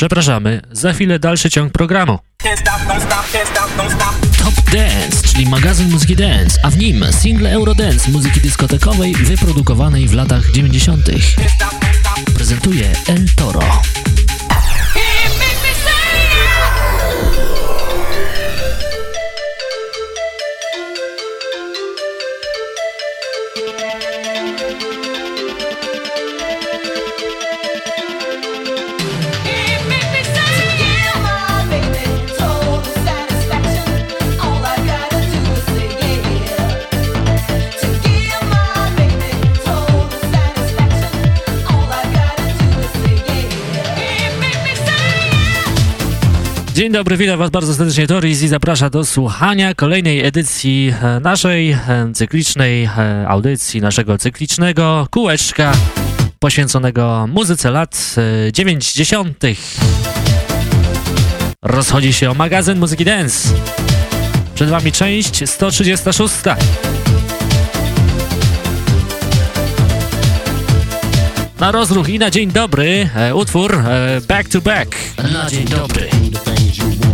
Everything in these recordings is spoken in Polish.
Przepraszamy, za chwilę dalszy ciąg programu. Top Dance, czyli magazyn muzyki dance, a w nim single Eurodance muzyki dyskotekowej wyprodukowanej w latach 90. Prezentuje El Toro. Dzień dobry, witam Was bardzo serdecznie. Toris i zaprasza do słuchania kolejnej edycji e, naszej e, cyklicznej e, audycji, naszego cyklicznego kółeczka poświęconego muzyce lat 90. Rozchodzi się o magazyn muzyki dance. Przed Wami część 136. Na rozruch i na dzień dobry utwór Back to Back. Na dzień dobry. you want.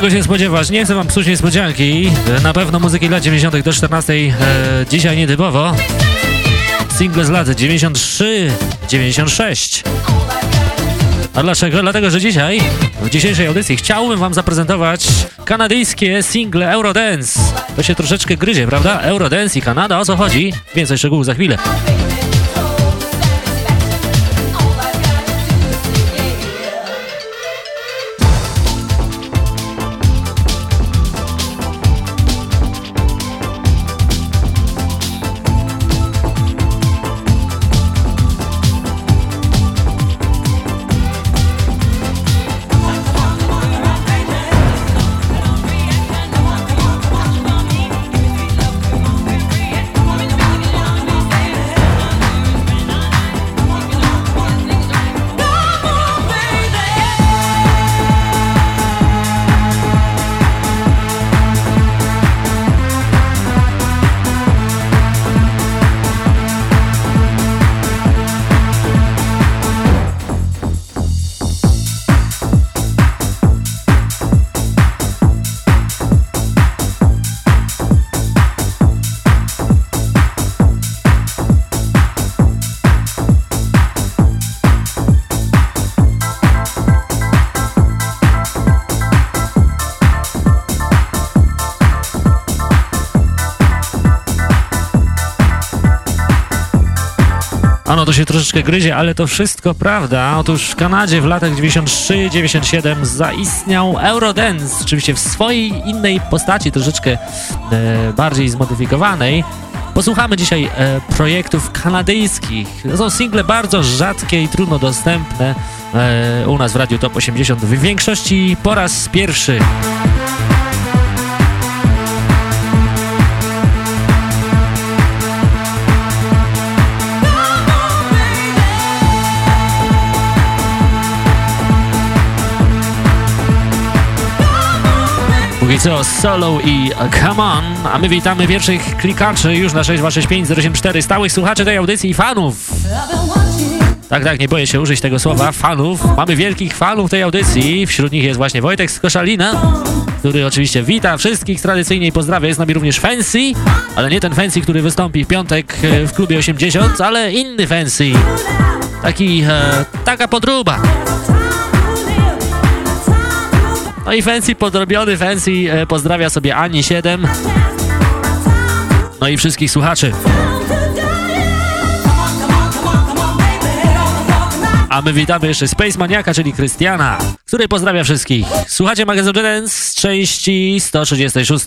Czego się spodziewać? Nie chcę wam psuć niespodzianki. Na pewno muzyki lat 90. do 14. E, dzisiaj nietypowo. Single z lat 93, 96. A dlaczego? Dlatego, że dzisiaj, w dzisiejszej audycji, chciałbym wam zaprezentować kanadyjskie single Eurodance. To się troszeczkę gryzie, prawda? Eurodance i Kanada, o co chodzi? Więcej szczegółów za chwilę. To się troszeczkę gryzie, ale to wszystko prawda. Otóż w Kanadzie w latach 93-97 zaistniał Eurodance, oczywiście w swojej innej postaci, troszeczkę e, bardziej zmodyfikowanej. Posłuchamy dzisiaj e, projektów kanadyjskich. To są single bardzo rzadkie i trudno dostępne e, u nas w Radiu Top 80. W większości po raz pierwszy. Póki co Solo i Come On, a my witamy pierwszych klikaczy już na 625 stałych słuchaczy tej audycji i fanów. Tak, tak, nie boję się użyć tego słowa, fanów. Mamy wielkich fanów tej audycji, wśród nich jest właśnie Wojtek z Koszalina. który oczywiście wita wszystkich tradycyjnie i pozdrawia. Jest z nami również Fancy, ale nie ten Fancy, który wystąpi w piątek e, w klubie 80, ale inny Fancy. Taki, e, taka podruba. No i Fancy, podrobiony Fancy e, pozdrawia sobie Ani 7. No i wszystkich słuchaczy. A my witamy jeszcze Space Maniaka, czyli Krystiana, który pozdrawia wszystkich. Słuchacie magazynu Dance z części 136.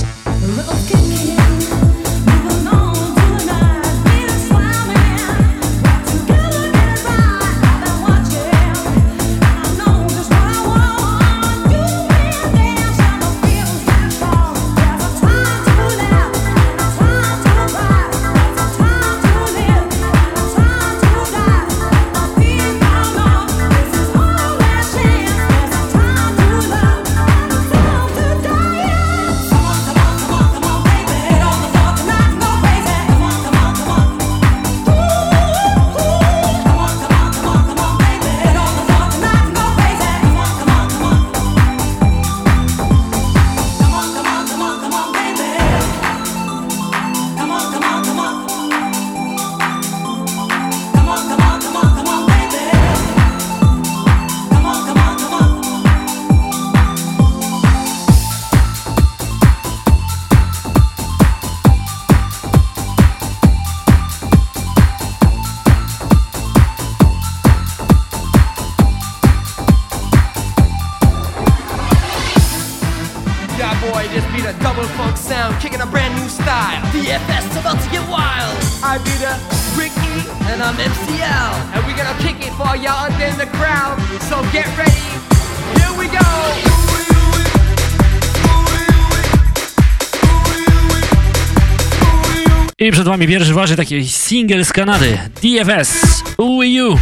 Wami pierwszy waży taki single z Kanady, DFS, UU.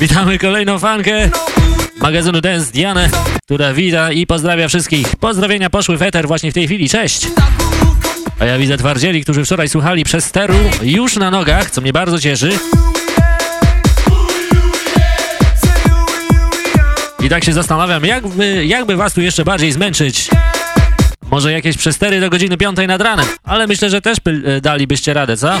Witamy kolejną fankę magazynu Dance Dianę, która wita i pozdrawia wszystkich. Pozdrowienia poszły w eter właśnie w tej chwili, cześć! A ja widzę twardzieli, którzy wczoraj słuchali przez steru już na nogach, co mnie bardzo cieszy. I tak się zastanawiam, jakby, jakby was tu jeszcze bardziej zmęczyć. Może jakieś przestery do godziny 5 nad ranem, ale myślę, że też e, dalibyście radę, co?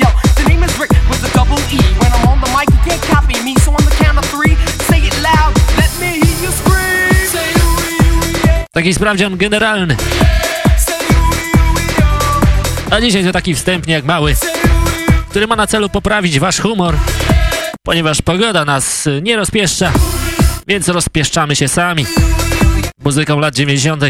Taki sprawdzian generalny. A dzisiaj to taki wstępnie jak mały, który ma na celu poprawić wasz humor, ponieważ pogoda nas nie rozpieszcza, więc rozpieszczamy się sami muzyką lat 90.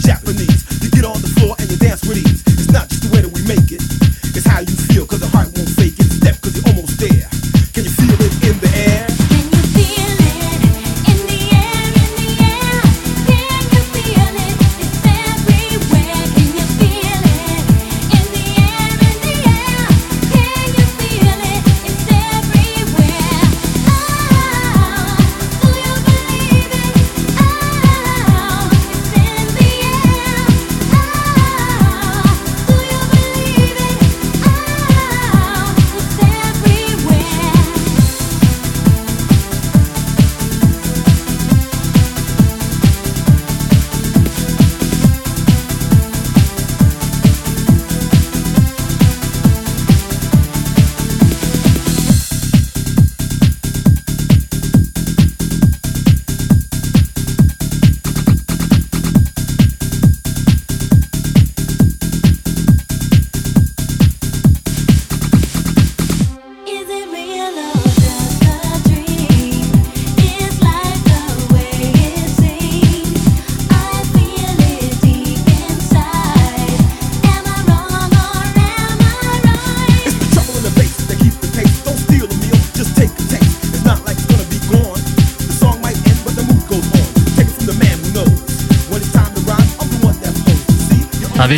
Japanese. You get all the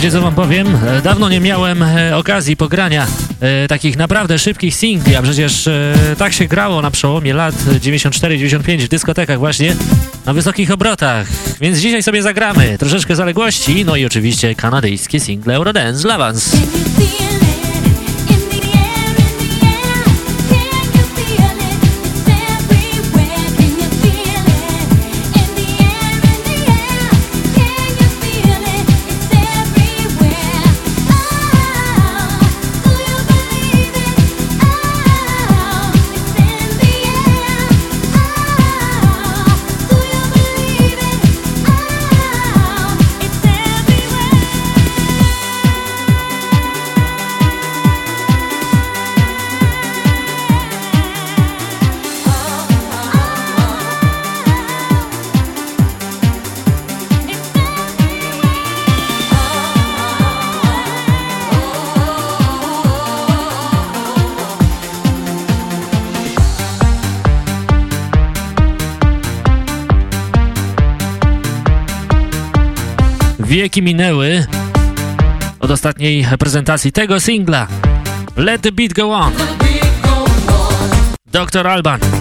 wiecie co wam powiem? E, dawno nie miałem e, okazji pogrania e, takich naprawdę szybkich singli, a przecież tak się grało na przełomie lat 94-95 w dyskotekach właśnie na wysokich obrotach. Więc dzisiaj sobie zagramy troszeczkę zaległości, no i oczywiście kanadyjskie single Eurodance dla was. Wieki minęły od ostatniej prezentacji tego singla. Let the beat go on. Dr. Alban.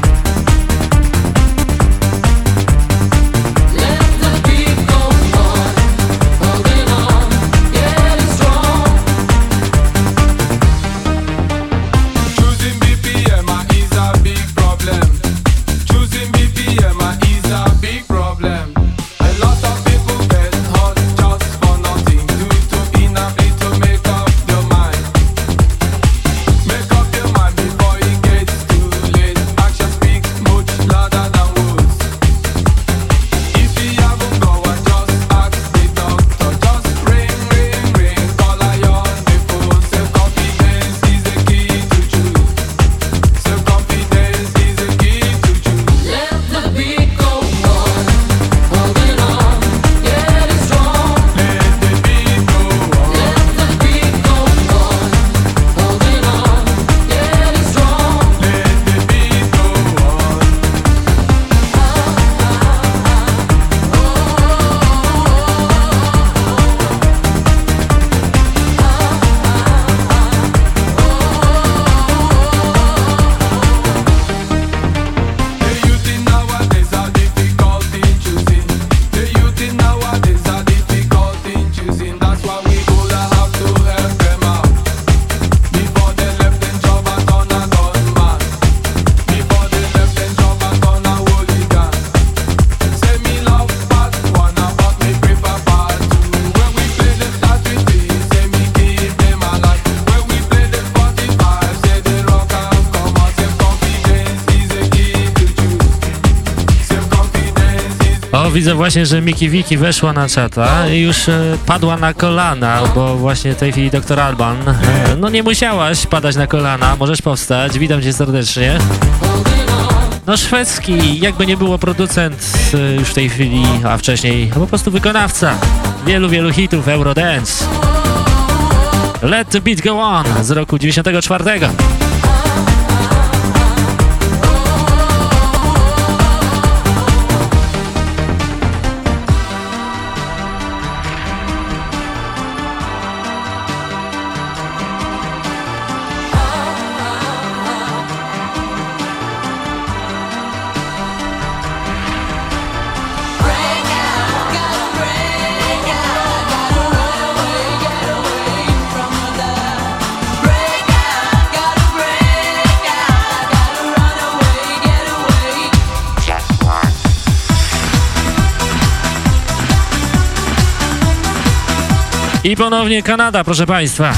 Widzę właśnie, że Miki Wiki weszła na czata i już e, padła na kolana, bo właśnie w tej chwili doktor Alban. E, no nie musiałaś padać na kolana, możesz powstać. Witam cię serdecznie. No szwedzki, jakby nie było producent e, już w tej chwili, a wcześniej po prostu wykonawca wielu, wielu hitów Eurodance. Let the beat go on z roku 94. ponownie Kanada, proszę Państwa.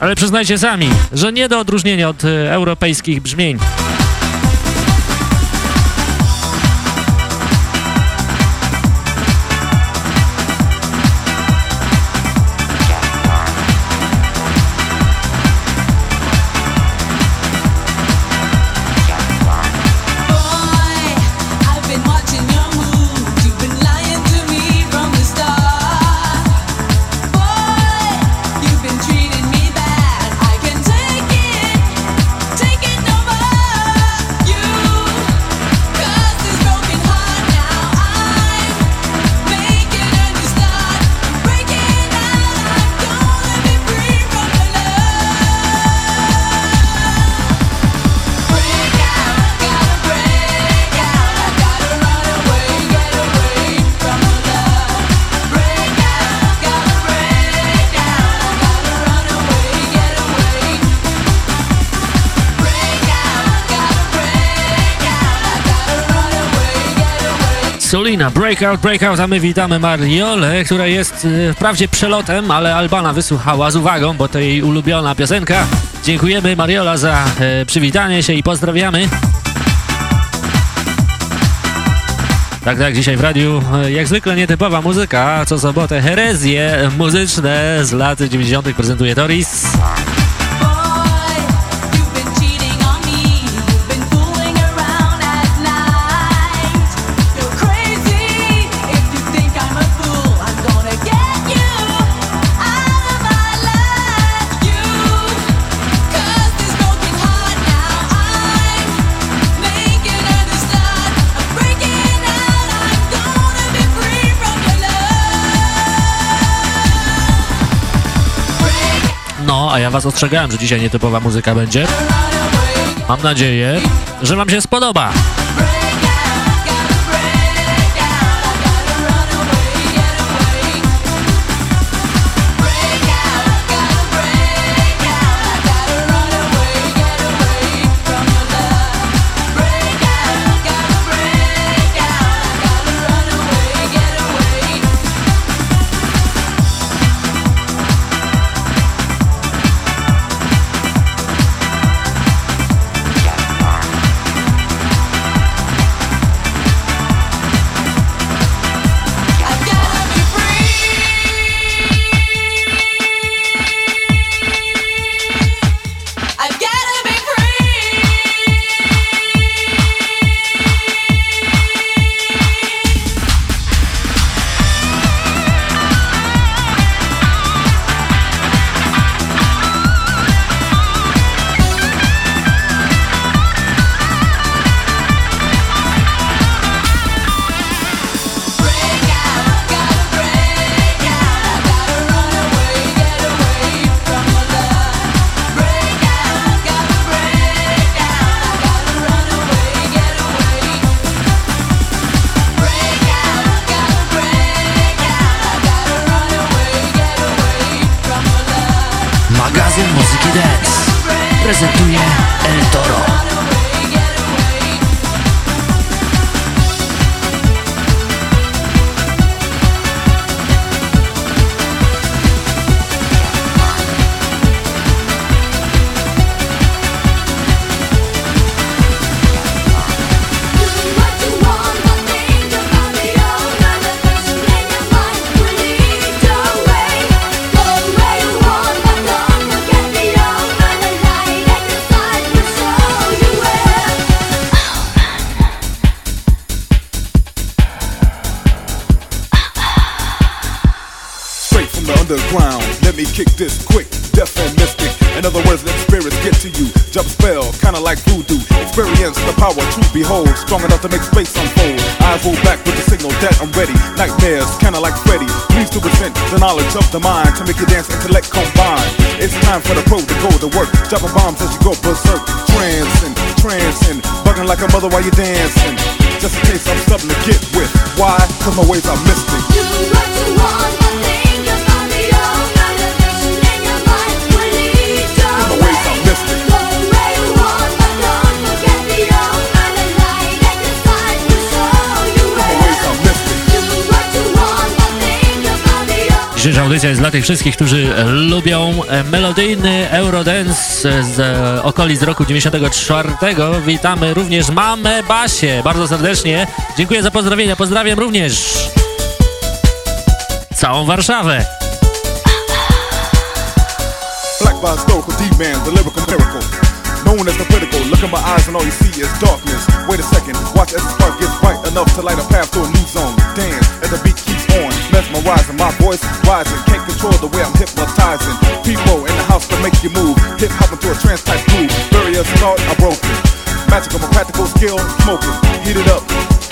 Ale przyznajcie sami, że nie do odróżnienia od e, europejskich brzmień. Breakout, Breakout, a my witamy Mariolę, która jest e, wprawdzie przelotem, ale Albana wysłuchała z uwagą, bo to jej ulubiona piosenka. Dziękujemy Mariola za e, przywitanie się i pozdrawiamy. Tak, tak, dzisiaj w radiu e, jak zwykle nietypowa muzyka, co sobotę herezje muzyczne z lat 90. prezentuje Doris. A ja was ostrzegałem, że dzisiaj nietypowa muzyka będzie. Mam nadzieję, że wam się spodoba. tych wszystkich, którzy lubią e, melodyjny Eurodance e, z e, okolic roku 94. Witamy również mamę basie, bardzo serdecznie. Dziękuję za pozdrowienia. Pozdrawiam również całą Warszawę. Black D-Man, the lyrical miracle. known as the critical. Look in my eyes and all you see is darkness. Wait a second, watch as the spark gets bright enough to light a path to a new zone. Dance the beat My voice rising, can't control the way I'm hypnotizing. People in the house to make you move. Hip hop into a trance type groove. Various thought I broke it. Magical, my practical skill, smoking. Heat it up,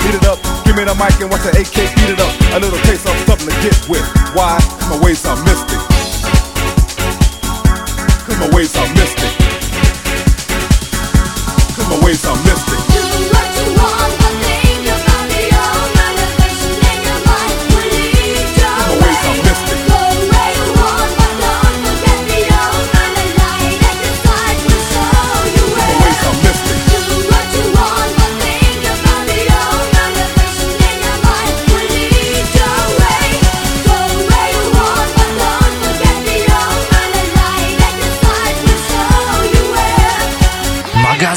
heat it up. Give me the mic and watch the AK heat it up. A little taste of something to get with. Why? Cause my ways are mystic. Cause my ways are mystic. Cause my ways are mystic.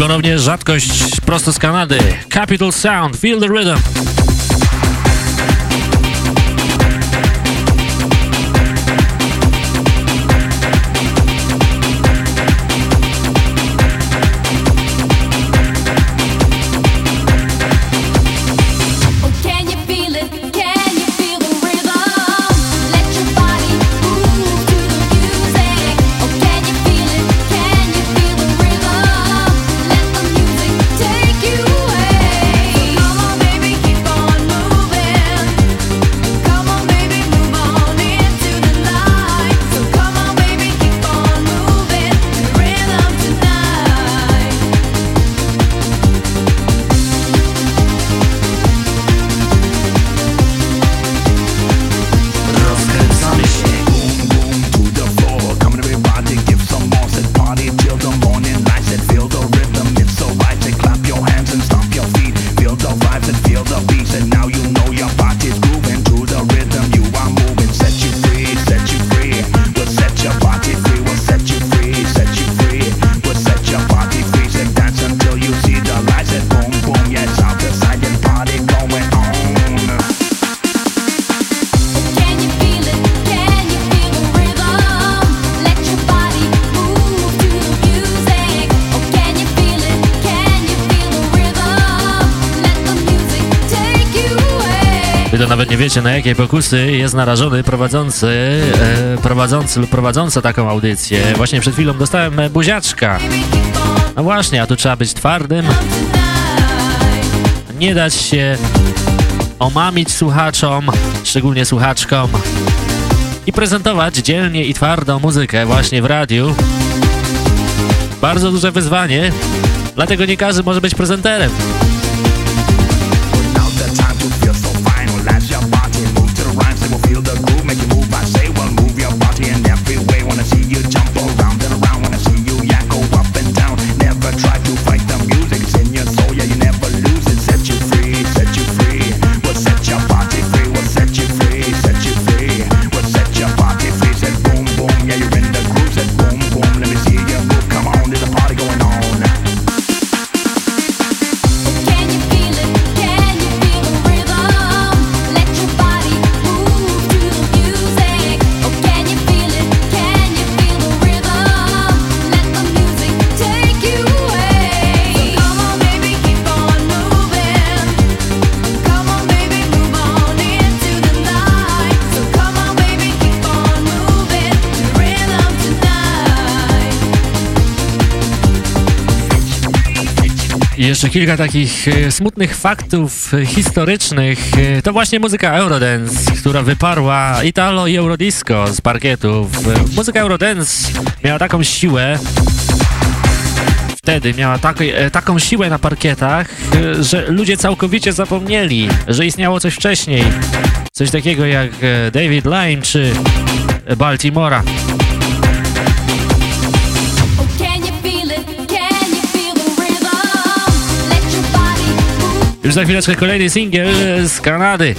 ponownie rzadkość prosto z Kanady. Capital Sound, Feel the Rhythm. na jakie pokusy jest narażony prowadzący, e, prowadzący lub prowadząca taką audycję. Właśnie przed chwilą dostałem buziaczka. No właśnie, a tu trzeba być twardym. Nie dać się omamić słuchaczom, szczególnie słuchaczkom i prezentować dzielnie i twardą muzykę właśnie w radiu. Bardzo duże wyzwanie, dlatego nie każdy może być prezenterem. Jeszcze kilka takich e, smutnych faktów e, historycznych. E, to właśnie muzyka Eurodance, która wyparła Italo i Eurodisco z parkietów. Muzyka Eurodance miała taką siłę, wtedy miała taki, taką siłę na parkietach, że ludzie całkowicie zapomnieli, że istniało coś wcześniej. Coś takiego jak David Lime czy Baltimora. Już za chwileczkę kolejny singiel z Kanady.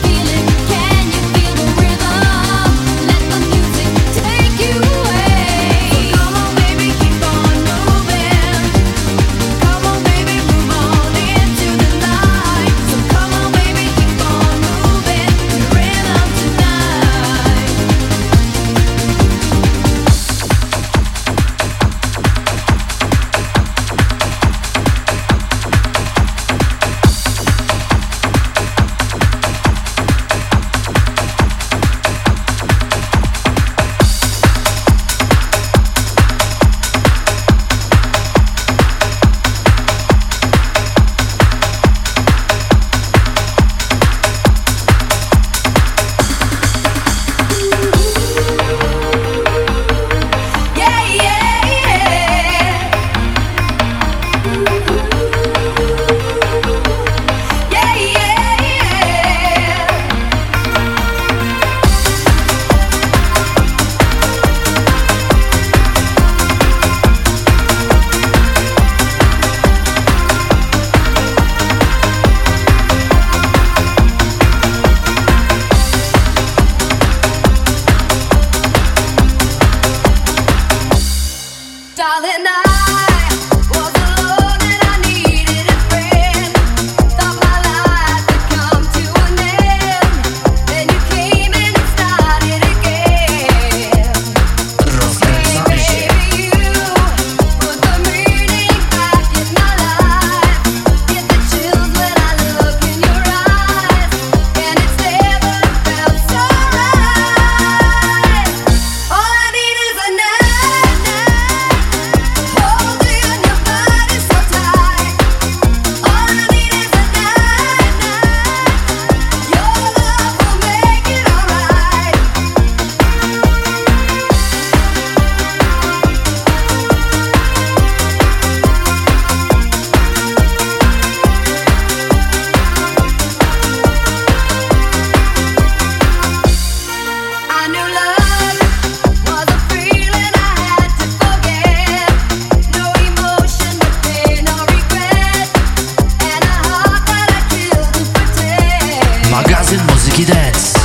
Muzyki dance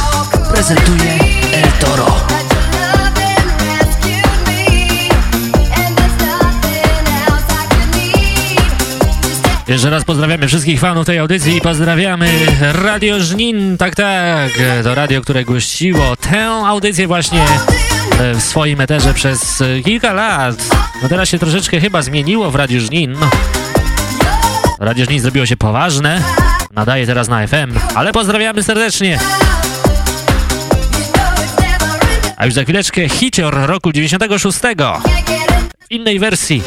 prezentuje El Toro. Jeszcze raz pozdrawiamy wszystkich fanów tej audycji i pozdrawiamy Radio Żnin, tak, tak, to radio, które gościło tę audycję właśnie e, w swoim eterze przez e, kilka lat. No teraz się troszeczkę chyba zmieniło w Radiu Żnin. Radio Żnin zrobiło się poważne, nadaje teraz na FM, ale pozdrawiamy serdecznie. A już za chwileczkę hicior roku 96 Can't get it. w innej wersji.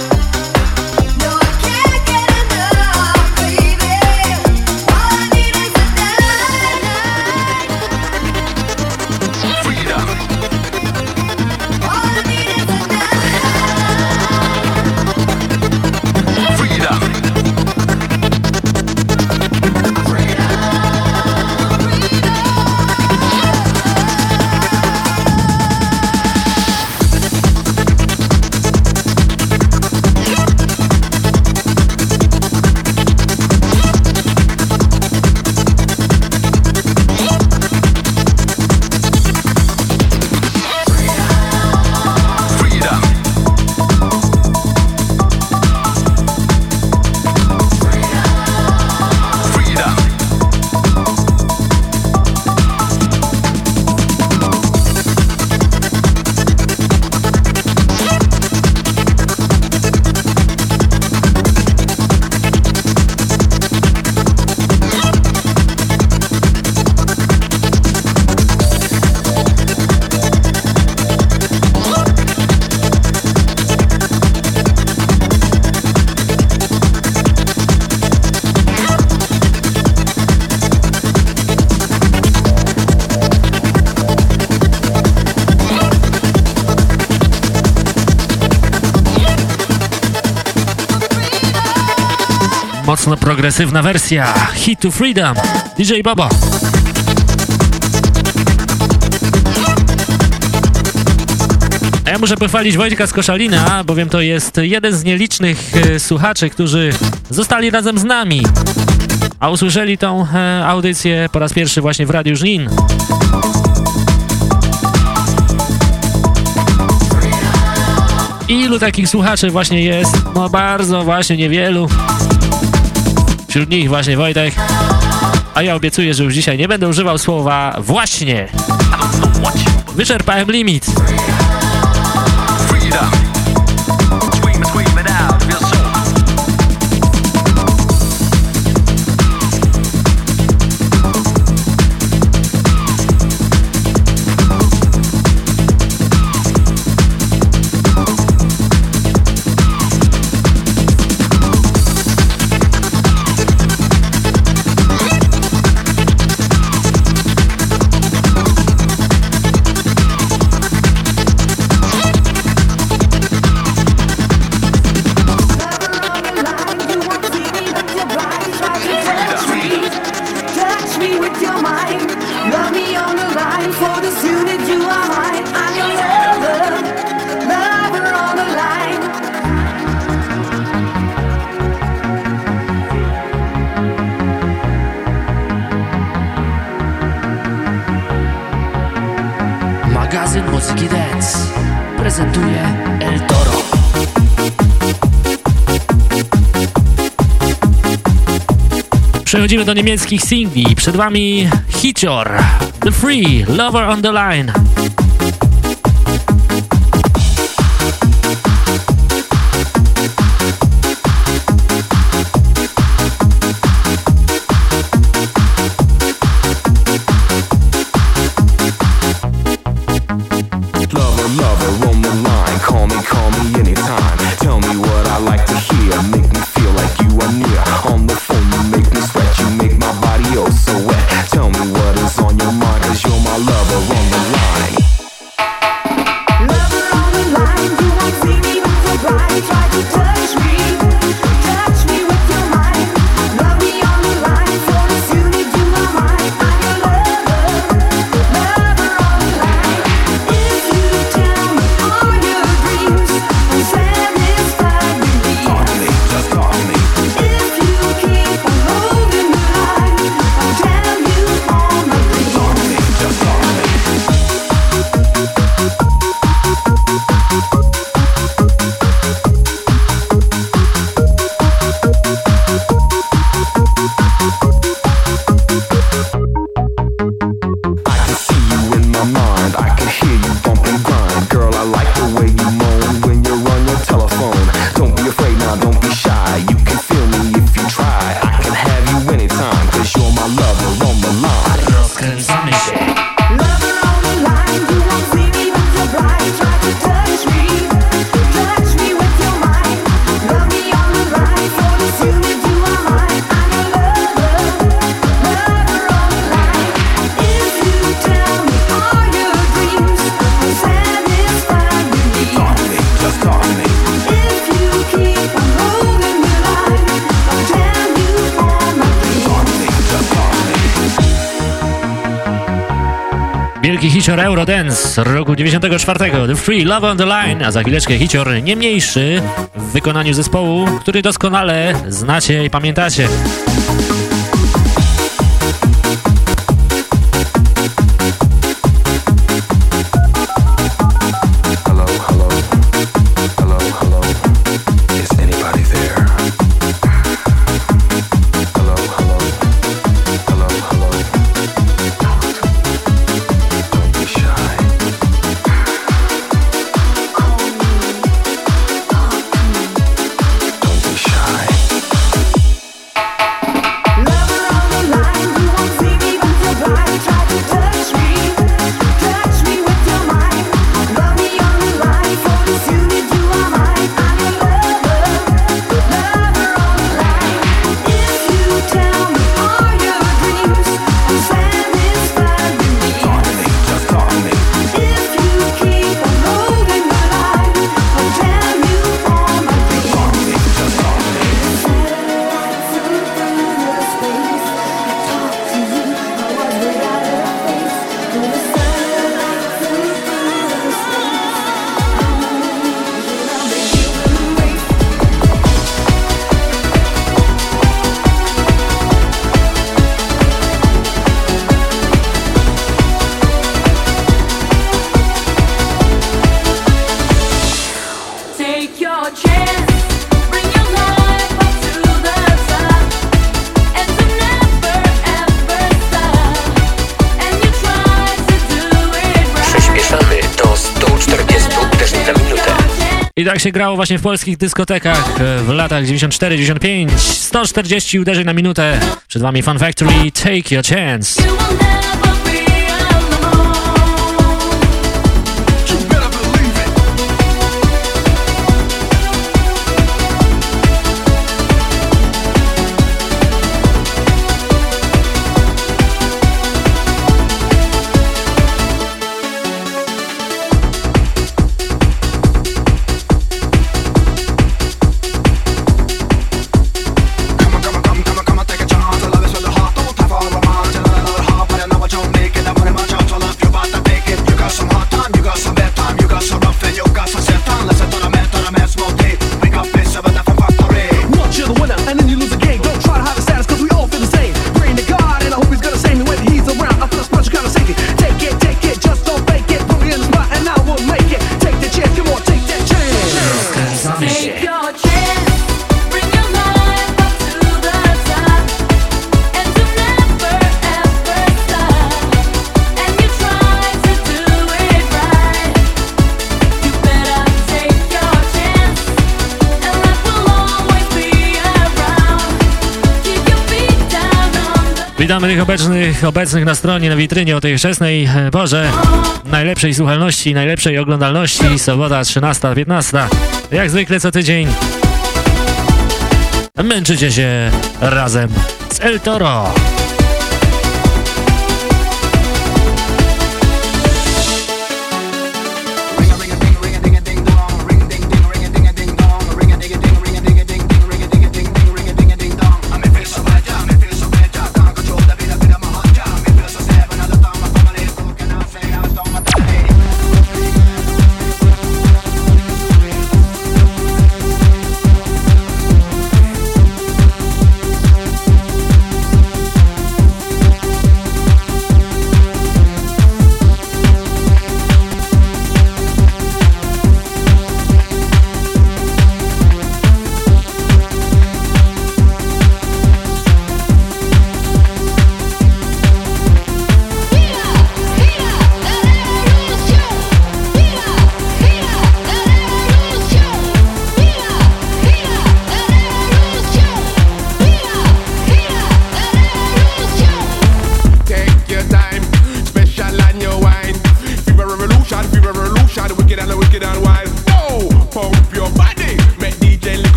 mocno progresywna wersja Hit to Freedom DJ Baba. A ja muszę pochwalić Wojtka z Koszalina, bowiem to jest jeden z nielicznych e, słuchaczy, którzy zostali razem z nami, a usłyszeli tą e, audycję po raz pierwszy właśnie w Radiu Żnin. Ilu takich słuchaczy właśnie jest? No bardzo właśnie niewielu. Wśród nich właśnie Wojtek. A ja obiecuję, że już dzisiaj nie będę używał słowa właśnie. Wyczerpałem limit. muzyki dance prezentuje El Toro. Przechodzimy do niemieckich singli. Przed wami Hitchor, The Free, Lover on the Line. Eurodance roku 94, The Free Love on the Line, a za chwileczkę hicior nie mniejszy w wykonaniu zespołu, który doskonale znacie i pamiętacie. I tak się grało właśnie w polskich dyskotekach e, w latach 94-95. 140 uderzeń na minutę. Przed wami Fun Factory, Take Your Chance. Witamy tych obecnych, obecnych na stronie, na witrynie o tej wczesnej e, porze najlepszej słuchalności, najlepszej oglądalności, sobota 13-15, jak zwykle co tydzień. Męczycie się razem z El Toro.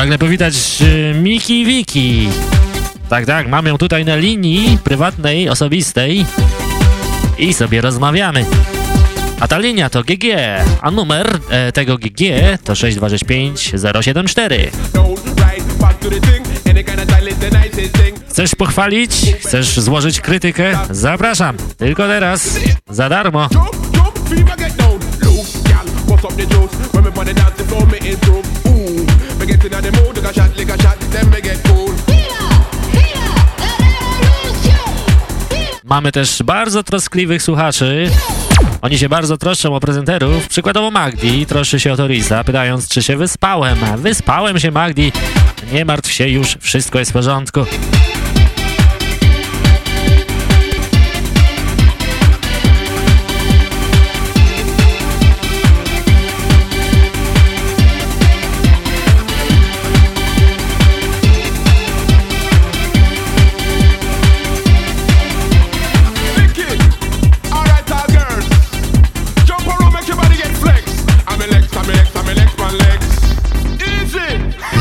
Pragnę powitać y, Miki Wiki. Tak, tak, mam ją tutaj na linii prywatnej, osobistej i sobie rozmawiamy. A ta linia to GG, a numer e, tego GG to 6265 074. Chcesz pochwalić? Chcesz złożyć krytykę? Zapraszam, tylko teraz, za darmo. Jump, jump, we get in the mood, like a shot, like a shot, then we get cool. Mamy też bardzo troskliwych słuchaczy. Oni się bardzo troszczą o prezenterów. Przykładowo Magdi troszczy się o Torisa, pytając, czy się wyspałem. Wyspałem się, Magdi. Nie martw się, już wszystko jest w porządku.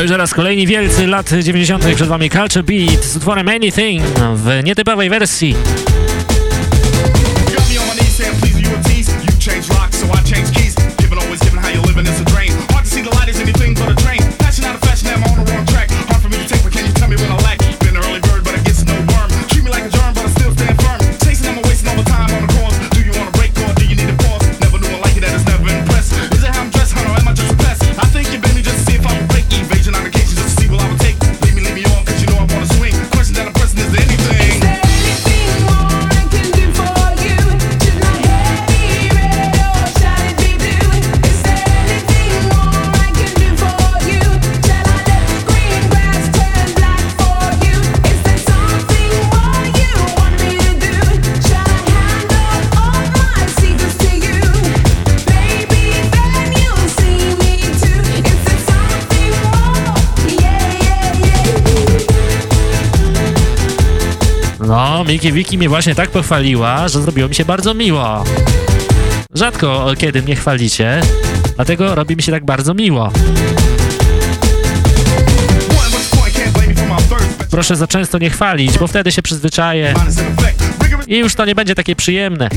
A już raz kolejni wielcy lat 90. przed wami Culture Beat z utworem Anything w nietypowej wersji. Milkiewicki mnie właśnie tak pochwaliła, że zrobiło mi się bardzo miło. Rzadko e, kiedy mnie chwalicie, dlatego robi mi się tak bardzo miło. Proszę za często nie chwalić, bo wtedy się przyzwyczaję i już to nie będzie takie przyjemne.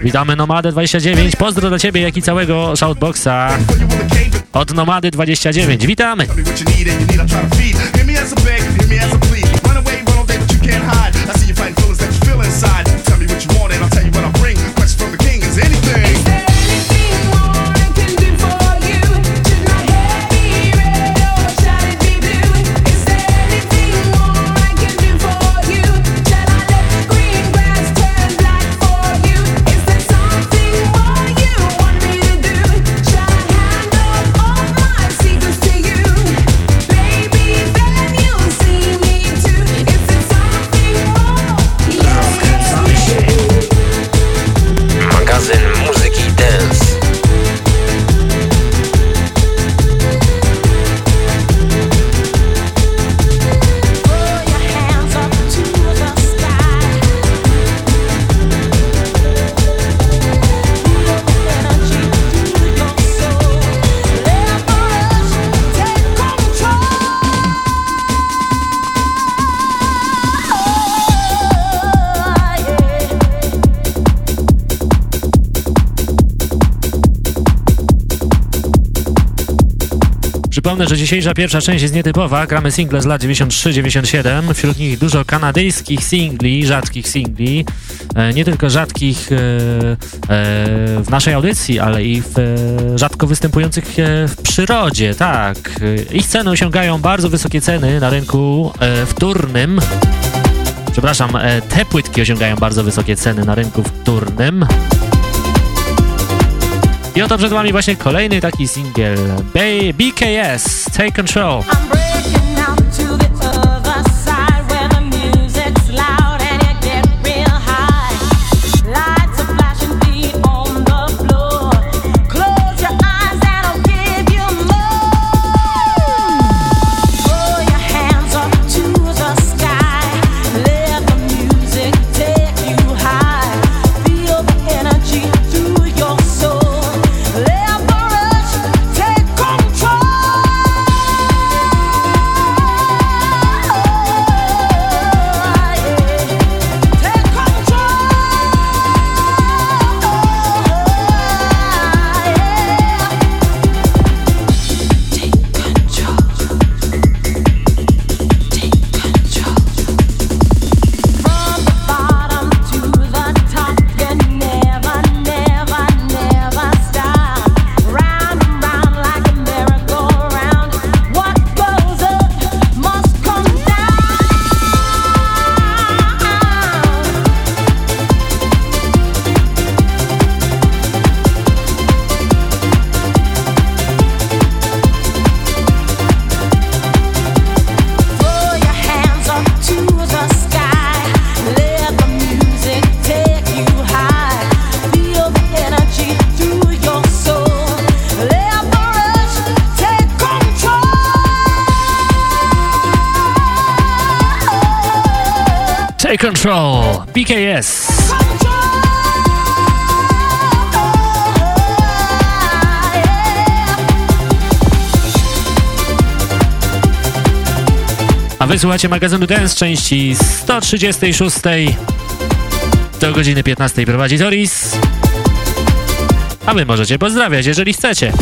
Witamy Nomadę29, pozdro dla Ciebie, jak i całego Shoutboxa od Nomady29. Witamy! a big Przypomnę, że dzisiejsza pierwsza część jest nietypowa. Gramy single z lat 93-97. Wśród nich dużo kanadyjskich singli, rzadkich singli. E, nie tylko rzadkich e, e, w naszej audycji, ale i w, rzadko występujących w przyrodzie. Tak. Ich ceny osiągają bardzo wysokie ceny na rynku wtórnym. Przepraszam, te płytki osiągają bardzo wysokie ceny na rynku wtórnym. I oto przed Wami właśnie kolejny taki singiel BKS Take Control. Control, BKS. A wysłuchacie magazynu Dance części 136 do godziny 15 prowadzi Doris. A wy możecie pozdrawiać, jeżeli chcecie.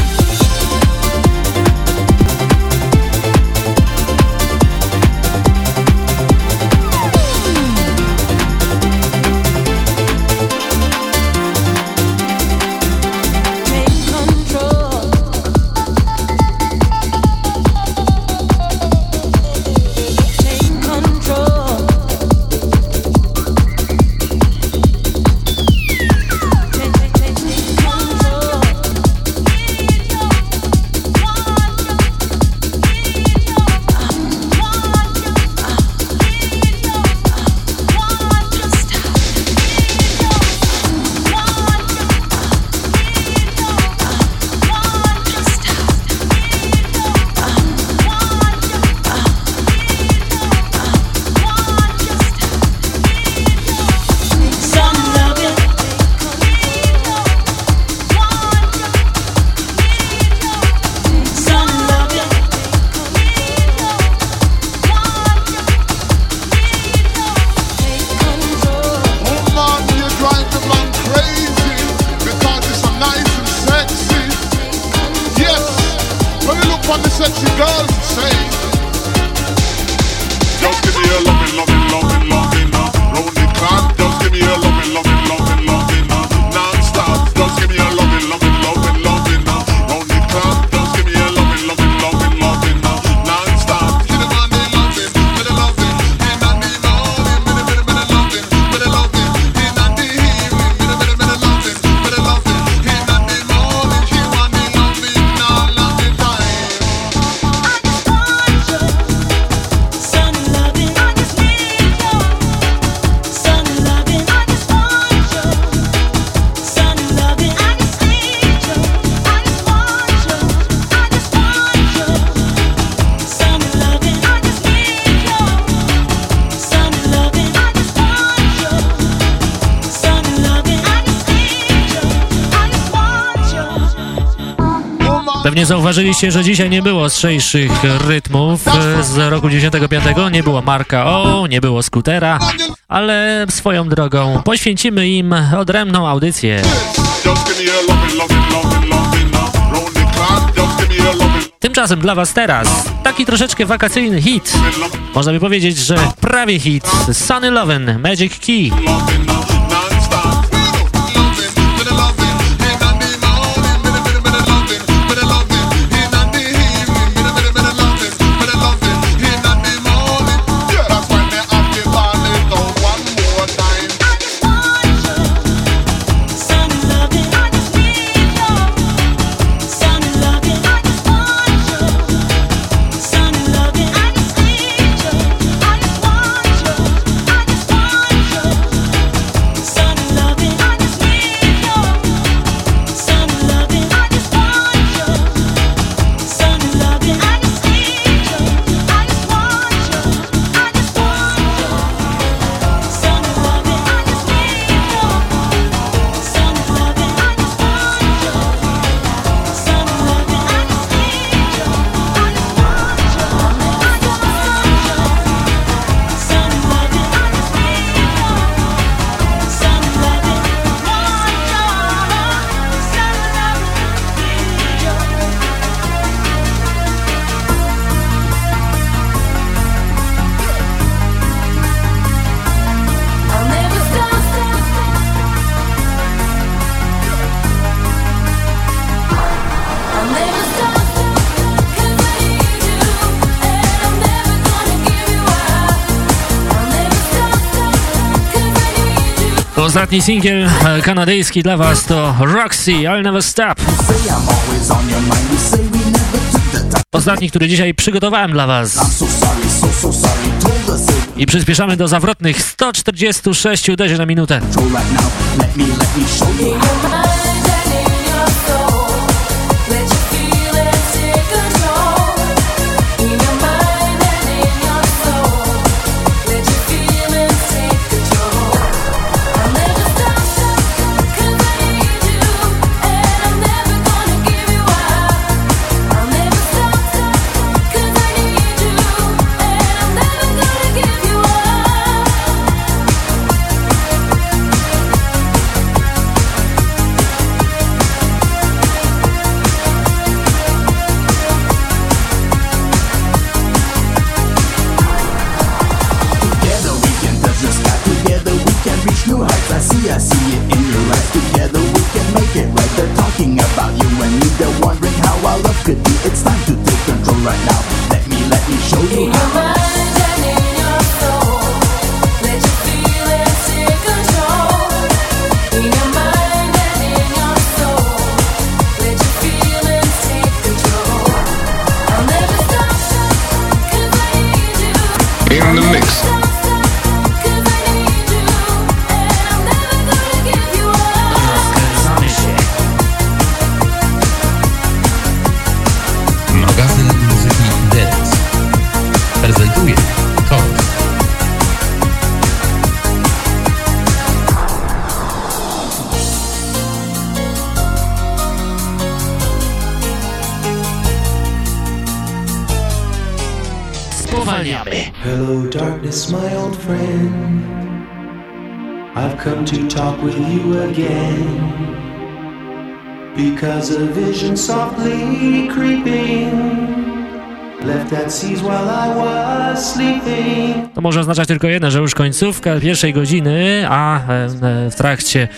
zauważyliście, że dzisiaj nie było ostrzejszych rytmów e, z roku 95. Nie było Marka O, nie było Skutera, ale swoją drogą poświęcimy im odrębną audycję. Tymczasem dla Was teraz taki troszeczkę wakacyjny hit. Można by powiedzieć, że prawie hit. Sunny Lovin' Magic Key. Ostatni singiel e, kanadyjski dla Was to Roxy, I'll Never Stop. Ostatni, który dzisiaj przygotowałem dla Was. I przyspieszamy do zawrotnych 146 uderzeń na minutę. Again. Because a vision softly creeping To może oznaczać tylko jedno, że już końcówka pierwszej godziny, a e, e, w trakcie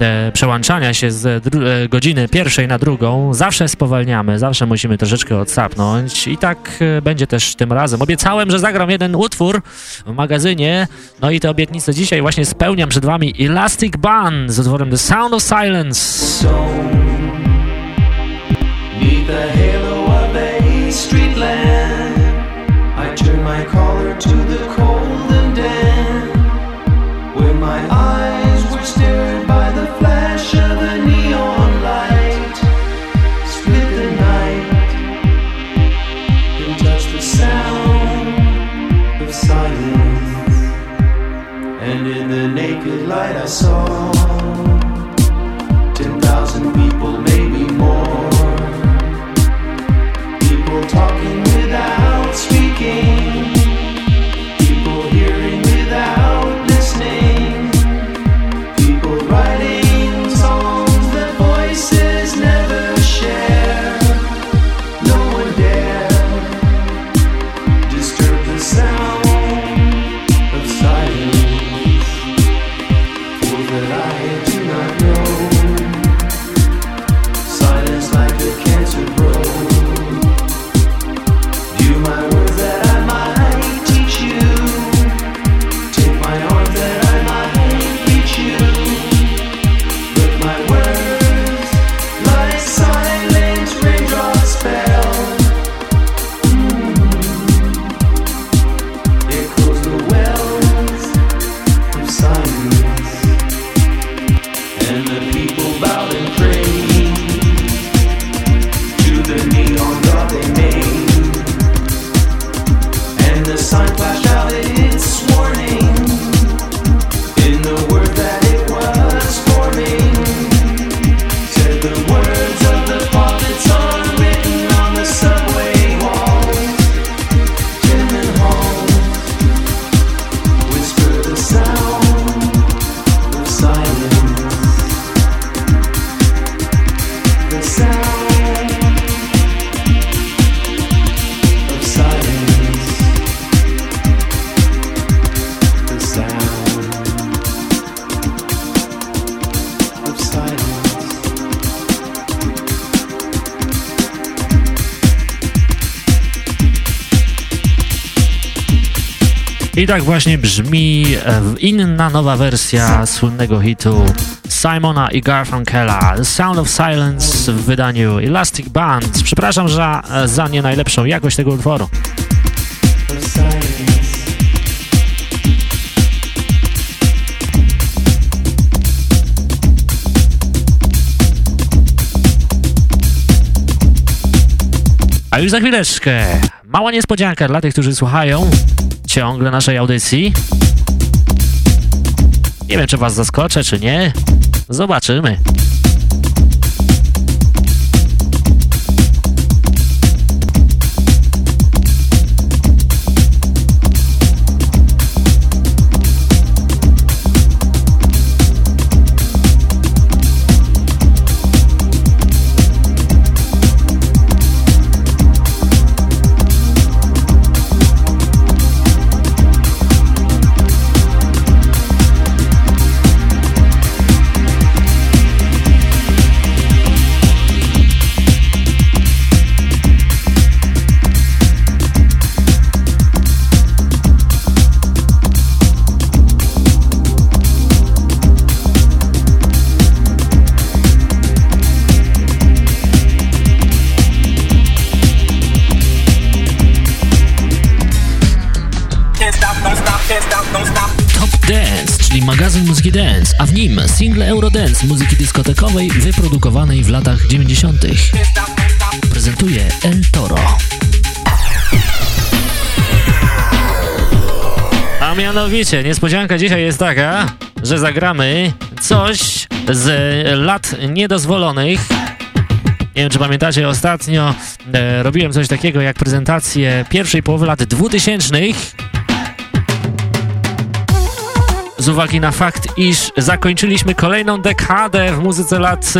e, przełączania się z godziny pierwszej na drugą zawsze spowalniamy, zawsze musimy troszeczkę odsapnąć i tak będzie też tym razem. Obiecałem, że zagram jeden utwór w magazynie, no i tę obietnicę dzisiaj właśnie spełniam przed wami Elastic Band z utworem The Sound of Silence. Neath the my collar to the cold and damp. When my eyes were stared by the flash of a neon light, split the night and touch the sound of silence. And in the naked light I saw tak właśnie brzmi e, inna nowa wersja słynnego hitu Simona i Garfunkela The Sound of Silence w wydaniu Elastic Band. Przepraszam za, za nie najlepszą jakość tego utworu. A już za chwileczkę mała niespodzianka dla tych, którzy słuchają ciągle naszej audycji. Nie wiem, czy was zaskoczę, czy nie. Zobaczymy. Muzyki dance, a w nim single Eurodance muzyki dyskotekowej wyprodukowanej w latach 90. Prezentuje El Toro. A mianowicie, niespodzianka dzisiaj jest taka, że zagramy coś z lat niedozwolonych. Nie wiem, czy pamiętacie, ostatnio e, robiłem coś takiego jak prezentację pierwszej połowy lat 2000 z uwagi na fakt, iż zakończyliśmy kolejną dekadę w muzyce lat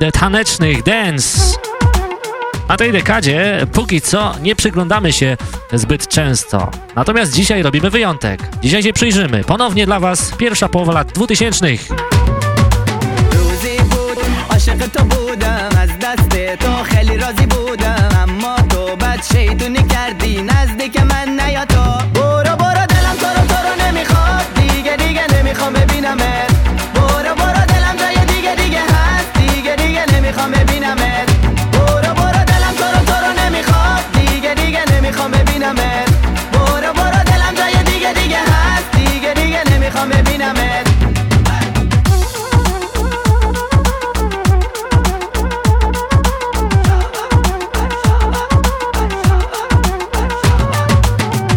e, tanecznych, dance. A tej dekadzie póki co nie przyglądamy się zbyt często. Natomiast dzisiaj robimy wyjątek. Dzisiaj się przyjrzymy. Ponownie dla Was pierwsza połowa lat 2000. روزی بود عاشق تو بودم از دست تو خیلی راضی بودم اما تو بد شیطونی کردی نزدیک من نیا تو دیگه نمی‌خوام ببینمت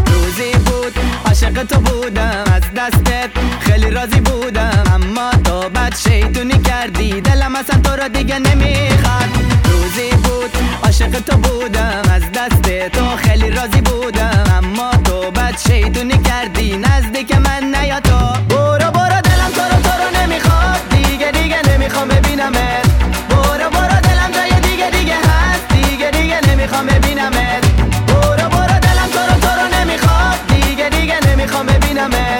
روزی بود عاشق تو بودم از دستت خیلی راضی بودم. اما تو بد شیطونی کردی دلم اصلا تو رو دیگه نمی‌خواد. روزی بود عاشق تو بودم از دست تو خیلی راضی بودم. اما تو بد شیطونی کردی نزدیک من man.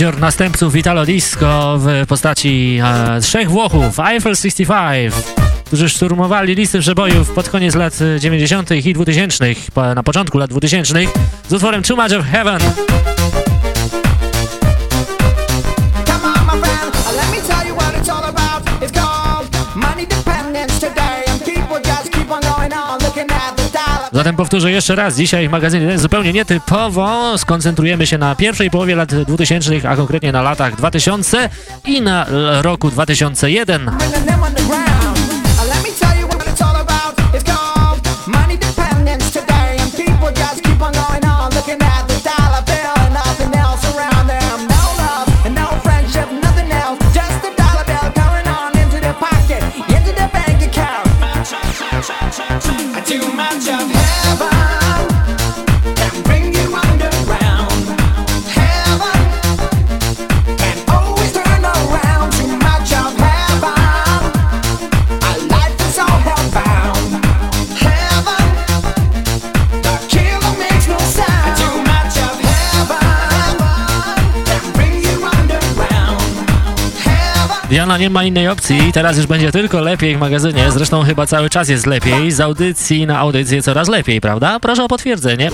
Major następców Italo Disco w postaci e, trzech Włochów, Eiffel 65, którzy szturmowali listy przebojów pod koniec lat 90. i 2000., na początku lat 2000 z utworem Too Much of Heaven. No Zatem powtórzę jeszcze raz, dzisiaj w magazynie zupełnie nietypowo skoncentrujemy się na pierwszej połowie lat 2000, a konkretnie na latach 2000 i na roku 2001. Jana nie ma innej opcji, teraz już będzie tylko lepiej w magazynie, zresztą chyba cały czas jest lepiej, z audycji na audycję coraz lepiej, prawda? Proszę o potwierdzenie.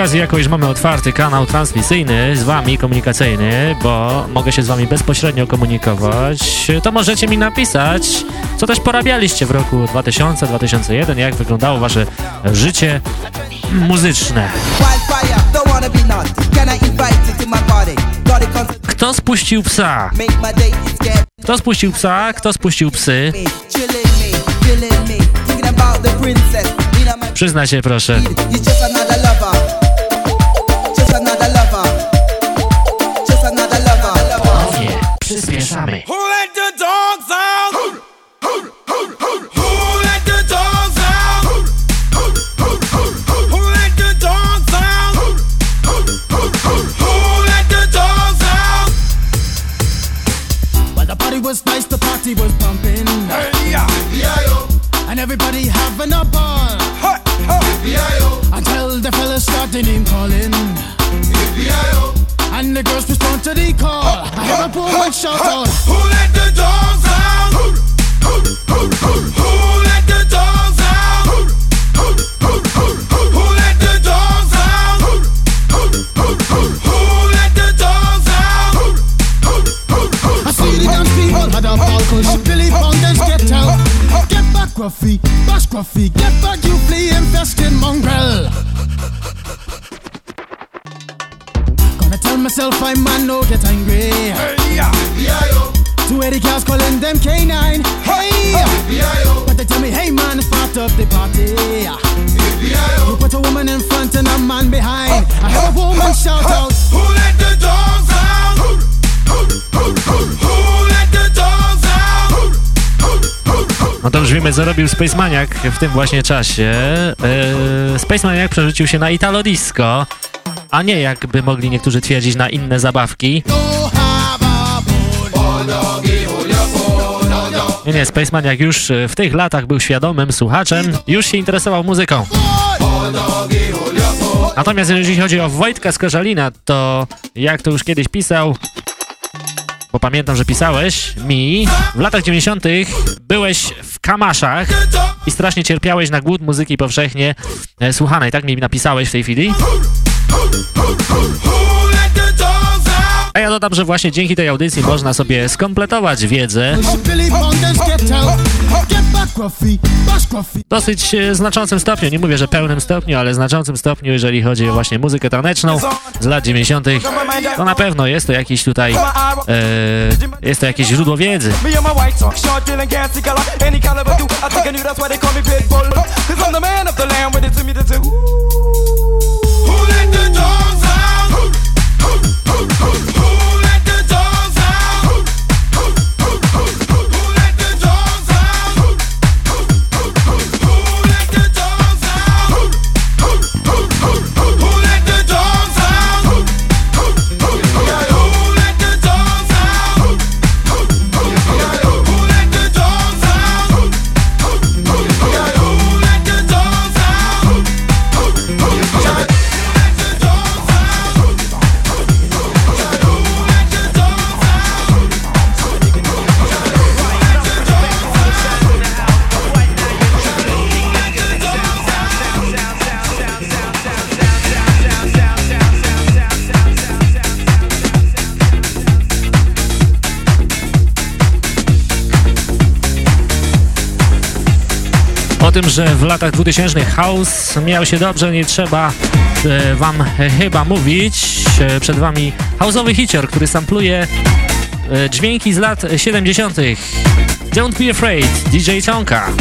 okazji, jako już mamy otwarty kanał transmisyjny z wami, komunikacyjny, bo mogę się z wami bezpośrednio komunikować, to możecie mi napisać, co też porabialiście w roku 2000-2001, jak wyglądało wasze życie muzyczne. Kto spuścił psa? Kto spuścił psa? Kto spuścił psy? Przyznaj się proszę. Co robił Space Maniac w tym właśnie czasie. Yy, Space Maniac przerzucił się na Italo Disco, a nie jakby mogli niektórzy twierdzić na inne zabawki. Nie, nie, Space Maniac już e, w tych latach był świadomym słuchaczem, już się interesował muzyką. Natomiast jeżeli chodzi o Wojtka z Koszalina, to jak to już kiedyś pisał, bo pamiętam, że pisałeś mi, w latach 90. byłeś w Kamaszach. I strasznie cierpiałeś na głód muzyki powszechnie e, słuchanej, tak mi napisałeś w tej chwili. A ja dodam, że właśnie dzięki tej audycji można sobie skompletować wiedzę dosyć e, znaczącym stopniu, nie mówię, że pełnym stopniu, ale znaczącym stopniu, jeżeli chodzi o właśnie muzykę taneczną z lat 90., to na pewno jest to jakiś tutaj, e, jest to jakieś źródło wiedzy. O tym, że w latach 2000 house miał się dobrze, nie trzeba e, wam chyba mówić. E, przed wami houseowy hicior, który sampluje e, dźwięki z lat 70. Don't be afraid, DJ Tonka.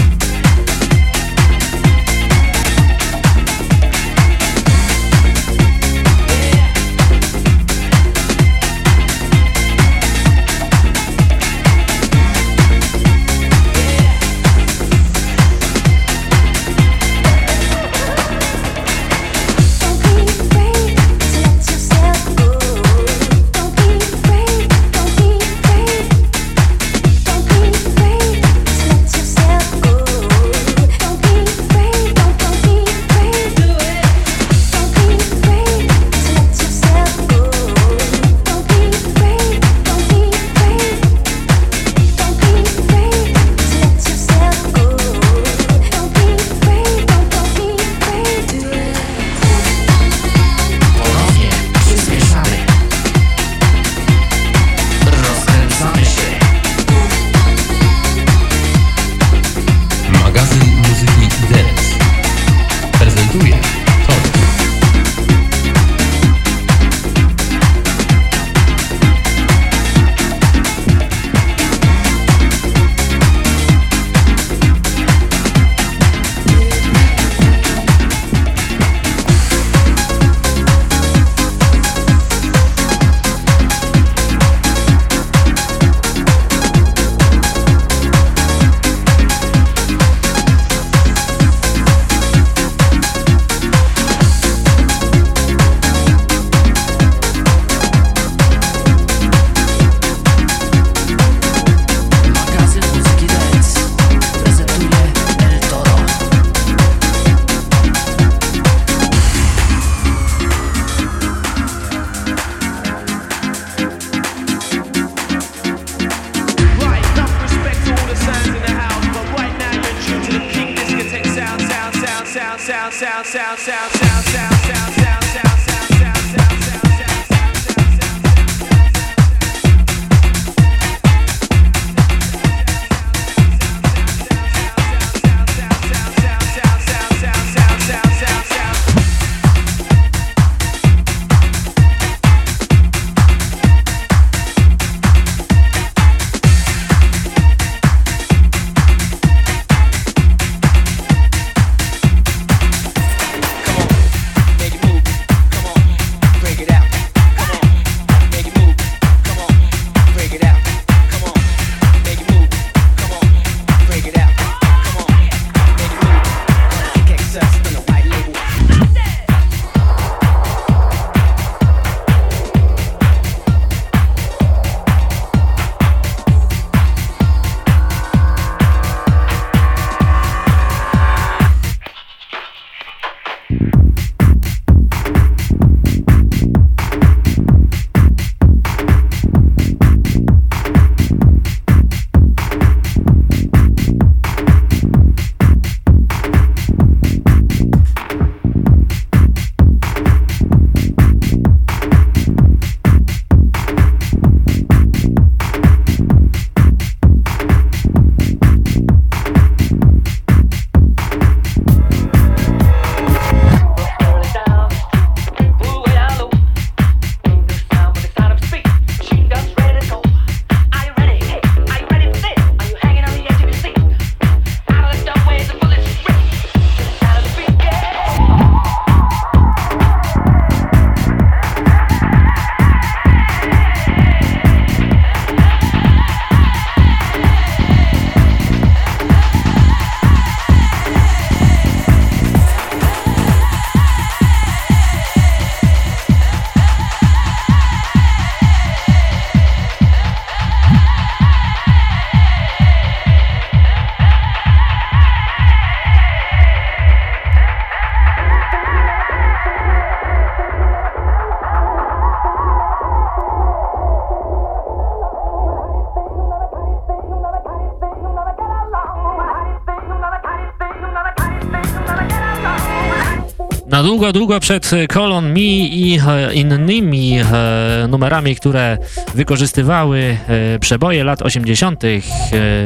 Długo, długo przed Colon Me i e, innymi e, numerami, które wykorzystywały e, przeboje lat 80. E,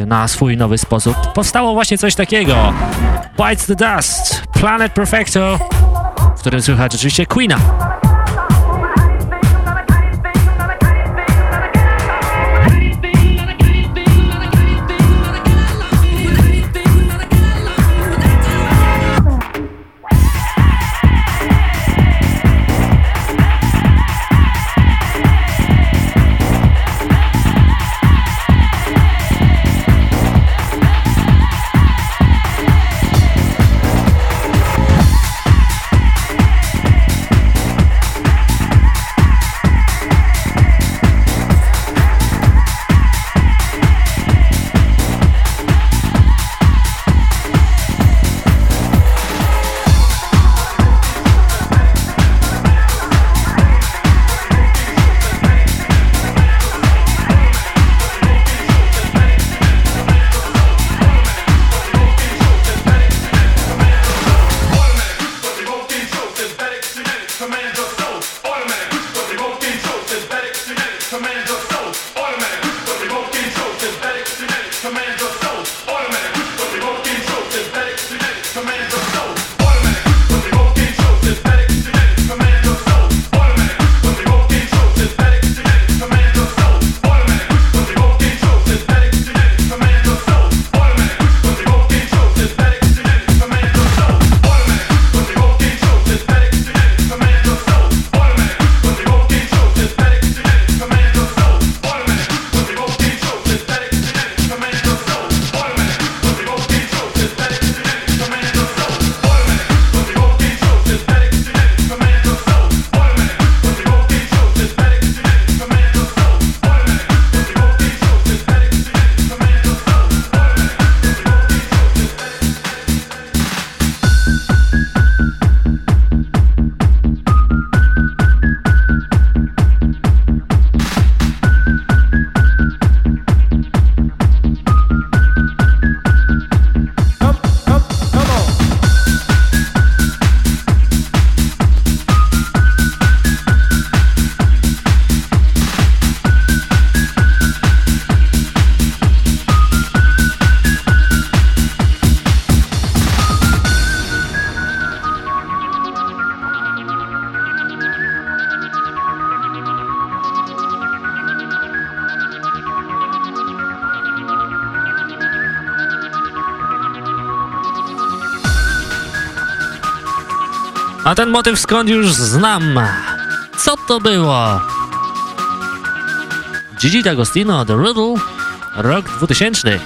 na swój nowy sposób, powstało właśnie coś takiego. Bites the Dust, Planet Perfecto, w którym słychać oczywiście Queena. A ten motyw skąd już znam? Co to było? Gigi D'Agostino, The Riddle, rok 2000.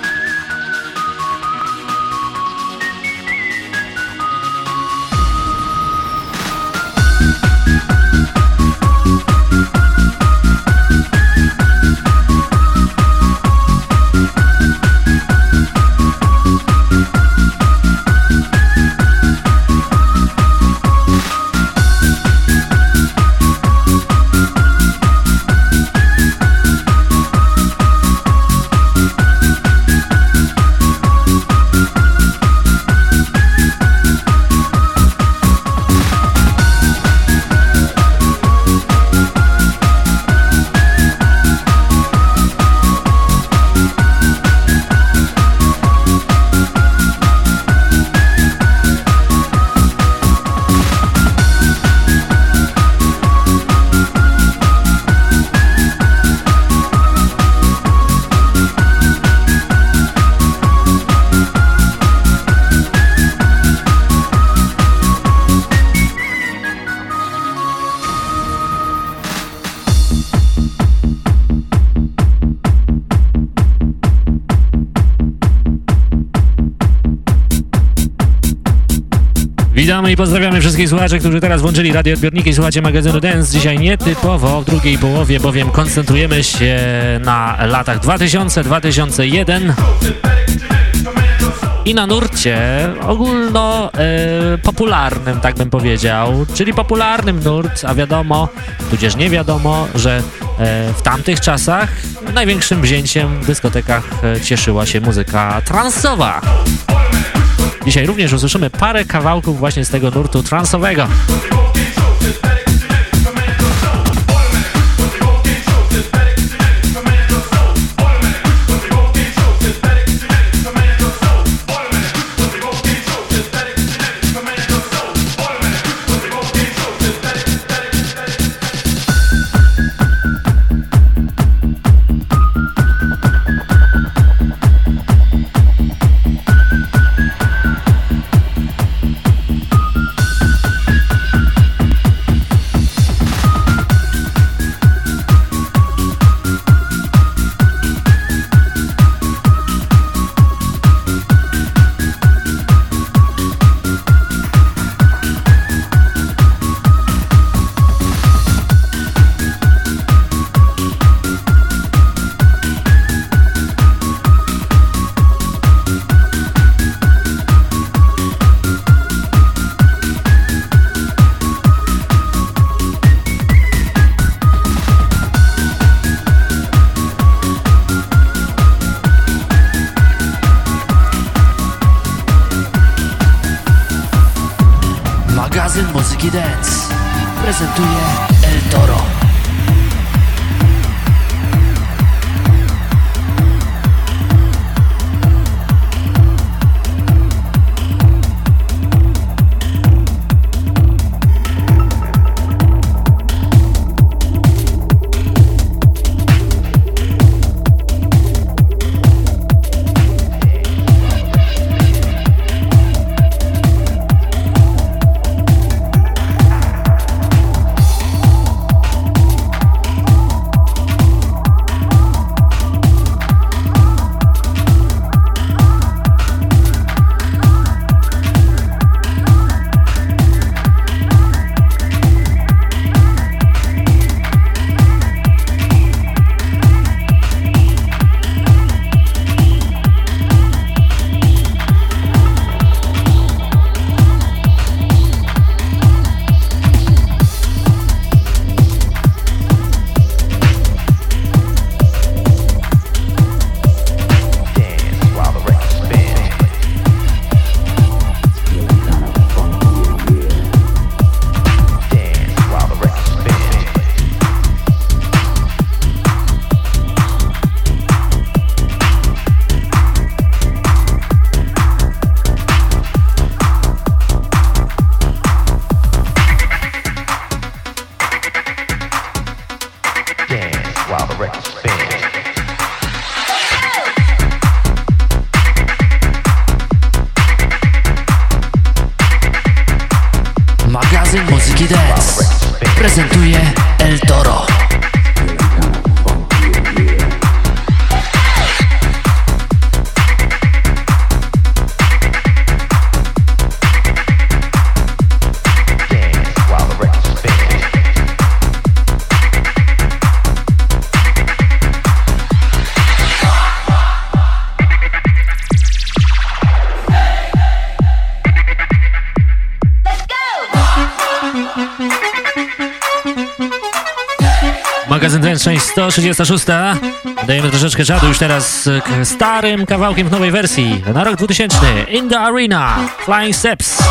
Witamy i pozdrawiamy wszystkich słuchaczy, którzy teraz włączyli radioodbiorniki i słuchacie magazynu Dance. Dzisiaj nietypowo w drugiej połowie, bowiem koncentrujemy się na latach 2000-2001 i na nurcie ogólno e, popularnym, tak bym powiedział, czyli popularnym nurt, a wiadomo, tudzież nie wiadomo, że e, w tamtych czasach największym wzięciem w dyskotekach e, cieszyła się muzyka transowa. Dzisiaj również usłyszymy parę kawałków właśnie z tego nurtu transowego. 36. Dajemy troszeczkę żadu już teraz starym kawałkiem w nowej wersji na rok 2000. In the Arena, Flying Steps.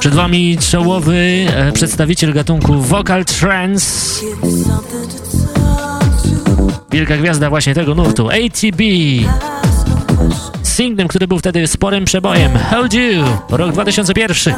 Przed Wami czołowy e, przedstawiciel gatunku Vocal Trance wielka gwiazda właśnie tego nurtu, ATB. Singlem, który był wtedy sporym przebojem. Hold You, rok 2001.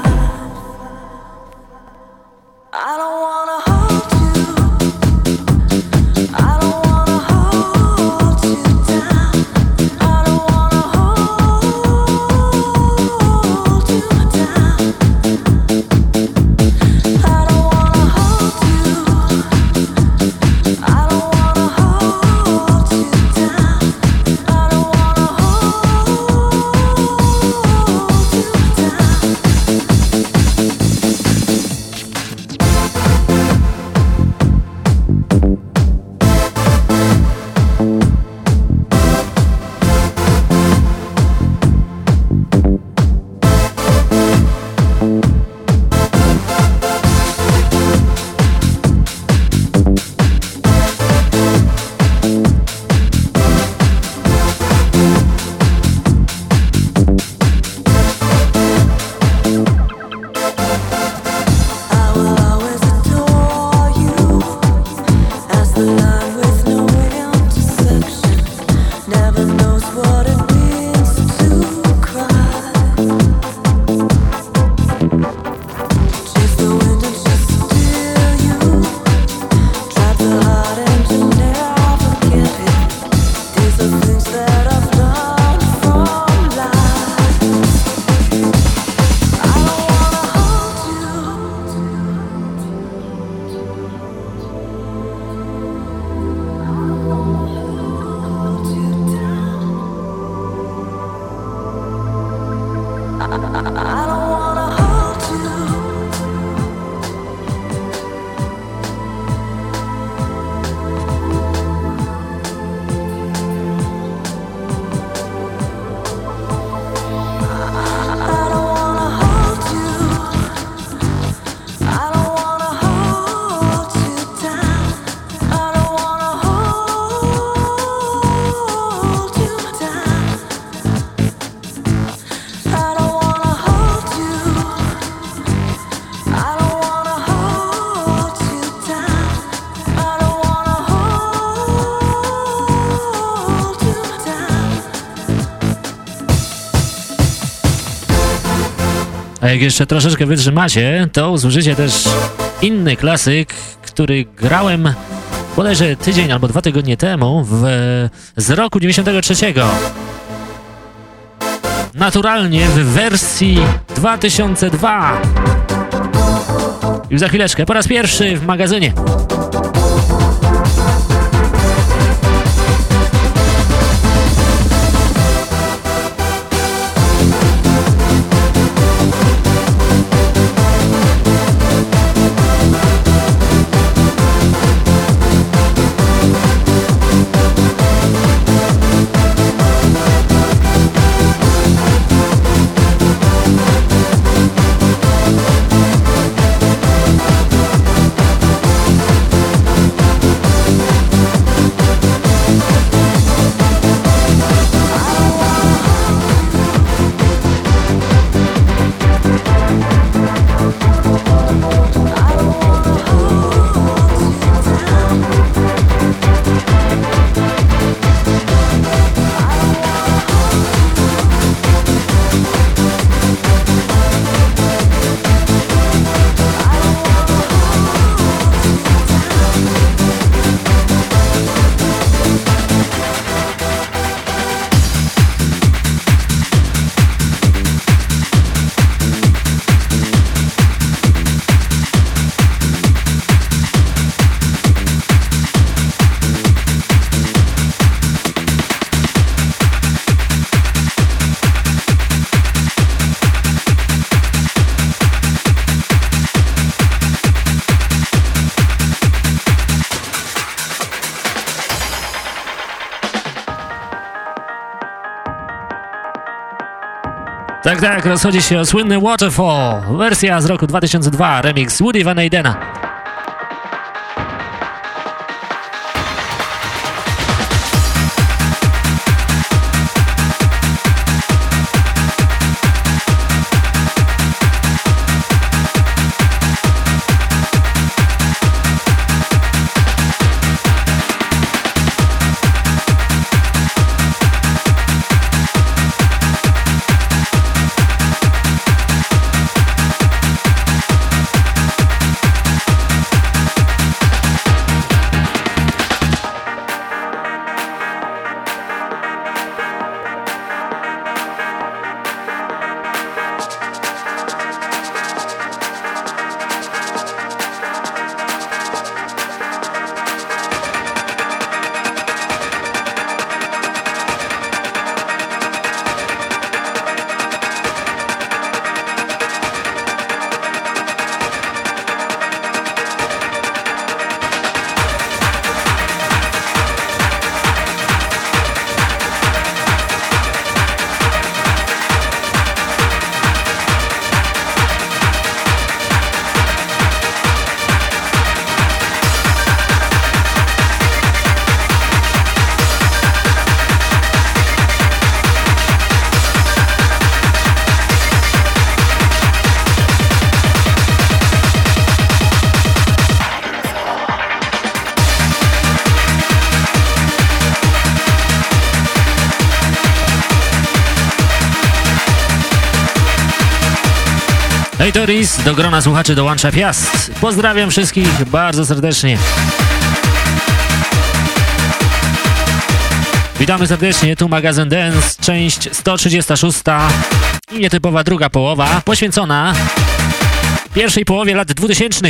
Jak jeszcze troszeczkę wytrzymacie, to usłyszycie też inny klasyk, który grałem bodajże tydzień albo dwa tygodnie temu w, z roku 93. Naturalnie w wersji 2002. Już za chwileczkę, po raz pierwszy w magazynie. Tak, tak, rozchodzi się o słynny Waterfall. Wersja z roku 2002, remix Woody Van Eydena. Do grona słuchaczy dołącza Piast. Pozdrawiam wszystkich bardzo serdecznie. Witamy serdecznie, tu magazyn Dance, część 136 i nietypowa druga połowa, poświęcona pierwszej połowie lat 2000.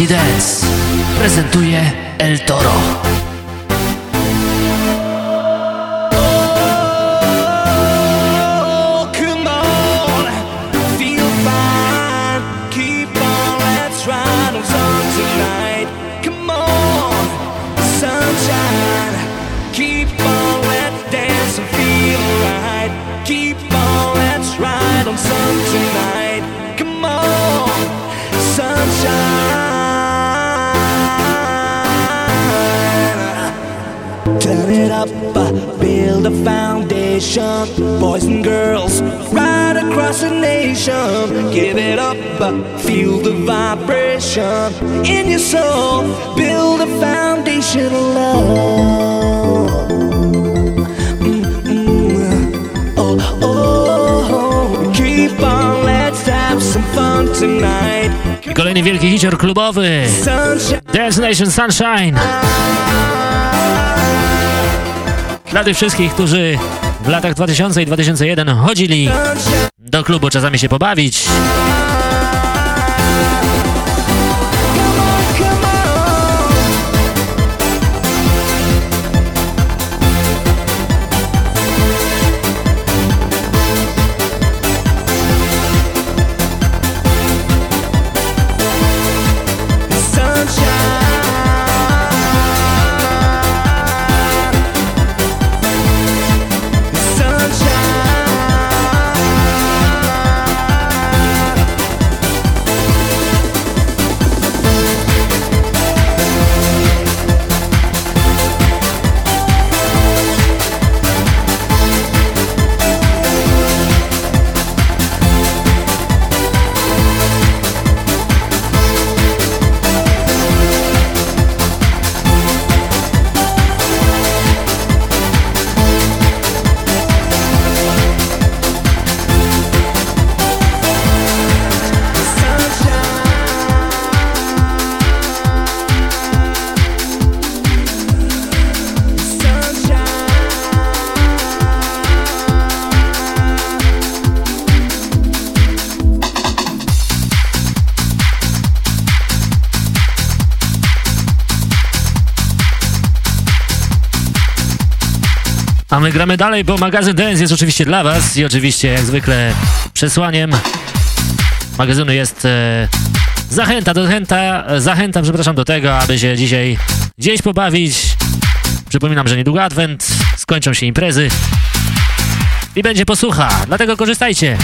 Magazyn Muzyki Dance prezentuje El Toro. Hicior klubowy. Sunshine. Dance Nation Sunshine. Dla tych wszystkich, którzy w latach 2000 i 2001 chodzili do klubu czasami się pobawić. A my gramy dalej, bo magazyn Dance jest oczywiście dla Was i oczywiście jak zwykle przesłaniem magazynu jest e, zachęta, zachęta, zachętam, przepraszam, do tego, aby się dzisiaj gdzieś pobawić. Przypominam, że niedługo adwent, skończą się imprezy i będzie posłucha, dlatego korzystajcie.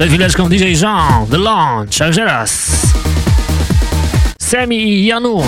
Przed chwileczką DJ Jean, The Launch, także raz. Semi i Janu.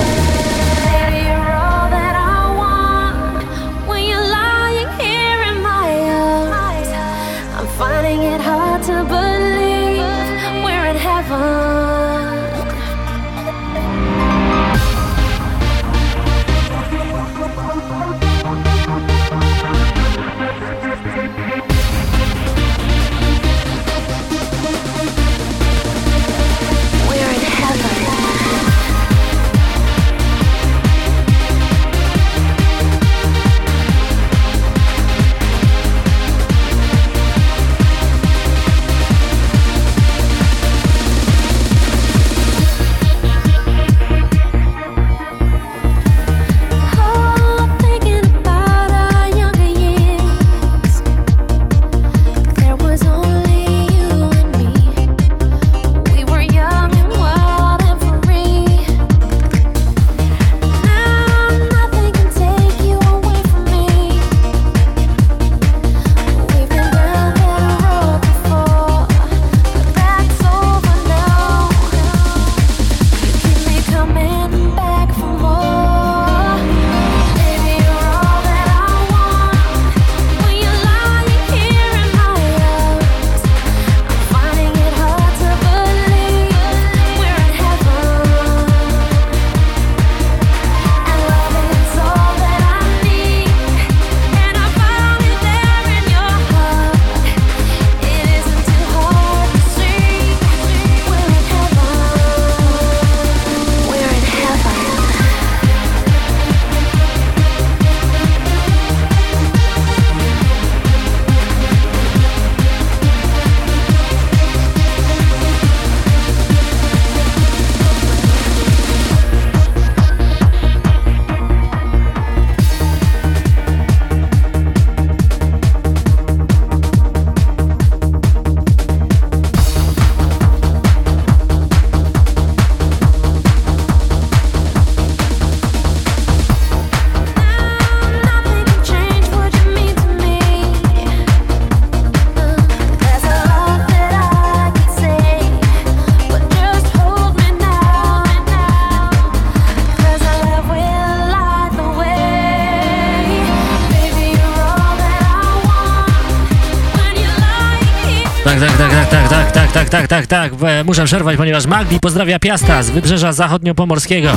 Tak, tak. E, Muszę przerwać, ponieważ Magdi pozdrawia Piasta z wybrzeża zachodniopomorskiego.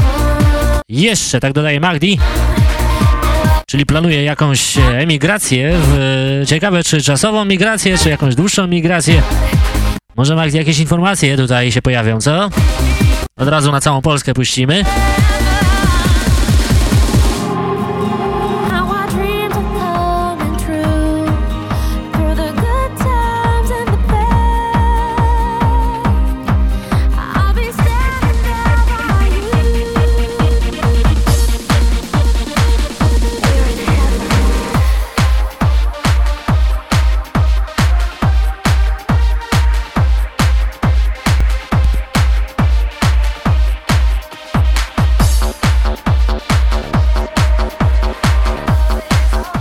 Jeszcze, tak dodaje Magdi. Czyli planuje jakąś e, emigrację, w, ciekawe czy czasową migrację, czy jakąś dłuższą migrację. Może Magdi jakieś informacje tutaj się pojawią, co? Od razu na całą Polskę puścimy.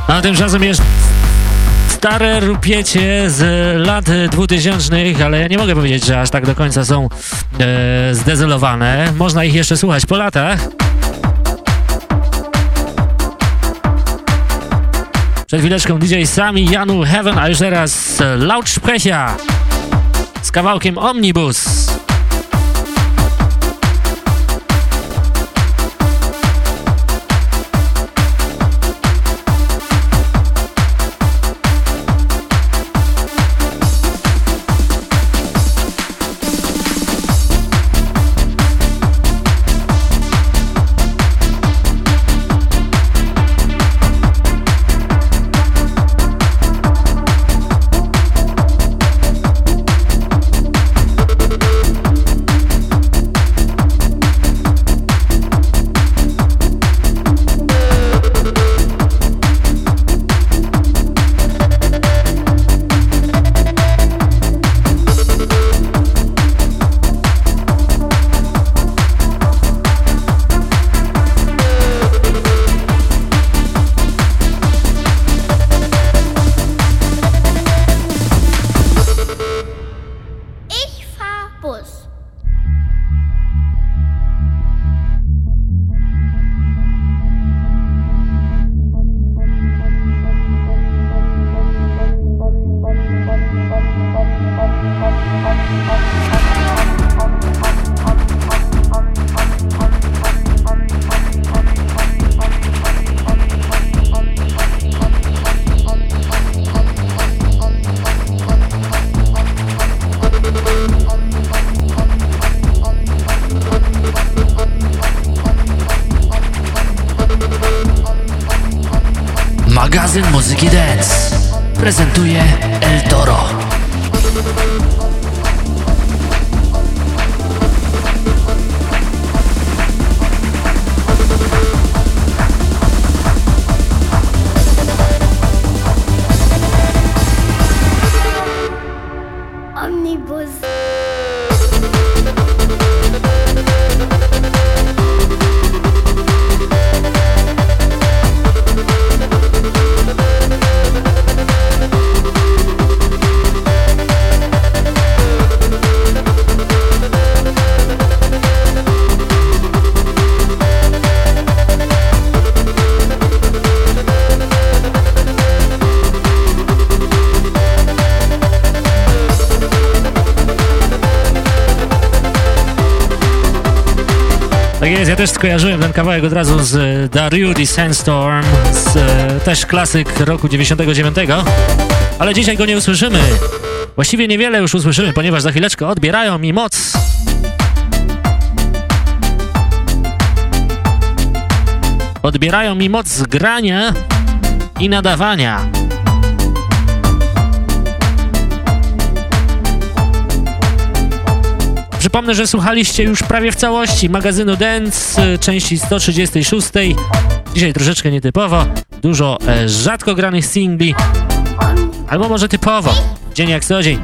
A tymczasem jest stare rupiecie z lat 2000, ale ja nie mogę powiedzieć, że aż tak do końca są e, zdezelowane. Można ich jeszcze słuchać po latach. Przed chwileczką DJ Sami Janu Heaven, a już teraz Lautsprecher z kawałkiem Omnibus. Też skojarzyłem ten kawałek od razu z e, Dario di Sandstorm, z e, też klasyk roku 99, ale dzisiaj go nie usłyszymy. Właściwie niewiele już usłyszymy, ponieważ za chwileczkę odbierają mi moc. Odbierają mi moc grania i nadawania. Przypomnę, że słuchaliście już prawie w całości magazynu Dance, y, części 136. Dzisiaj troszeczkę nietypowo, dużo e, rzadko granych singli, albo może typowo, dzień jak co dzień.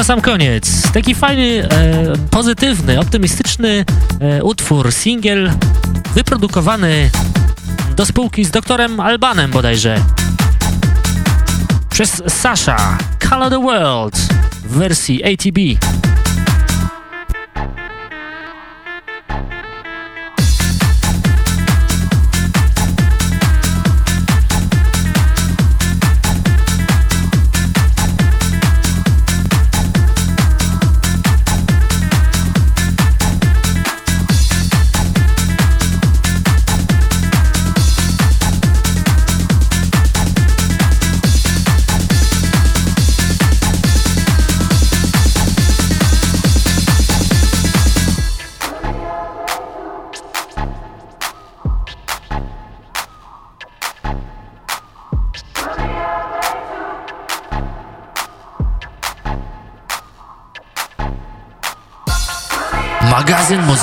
Na sam koniec, taki fajny, e, pozytywny, optymistyczny e, utwór, singiel wyprodukowany do spółki z doktorem Albanem bodajże. Przez Sasha, Color the World w wersji ATB.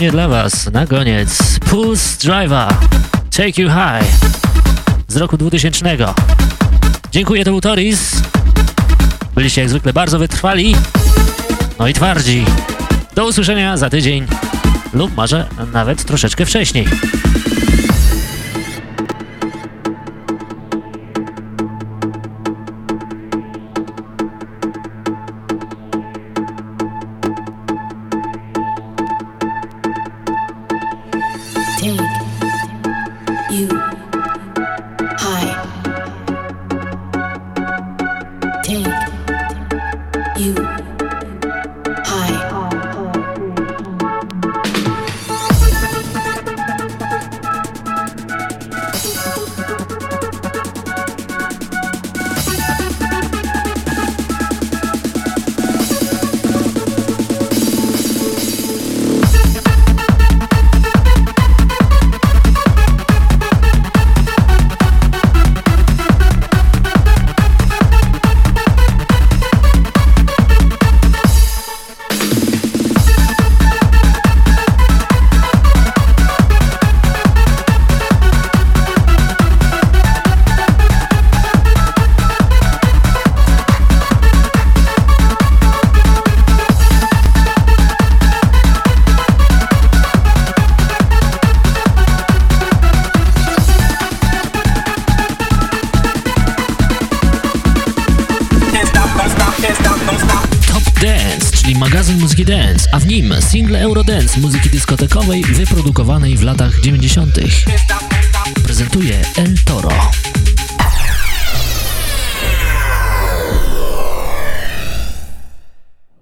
Mnie dla Was na koniec Pulse Driver Take You High z roku 2000. Dziękuję, to był Toris. Byliście jak zwykle bardzo wytrwali, no i twardzi. Do usłyszenia za tydzień lub może nawet troszeczkę wcześniej.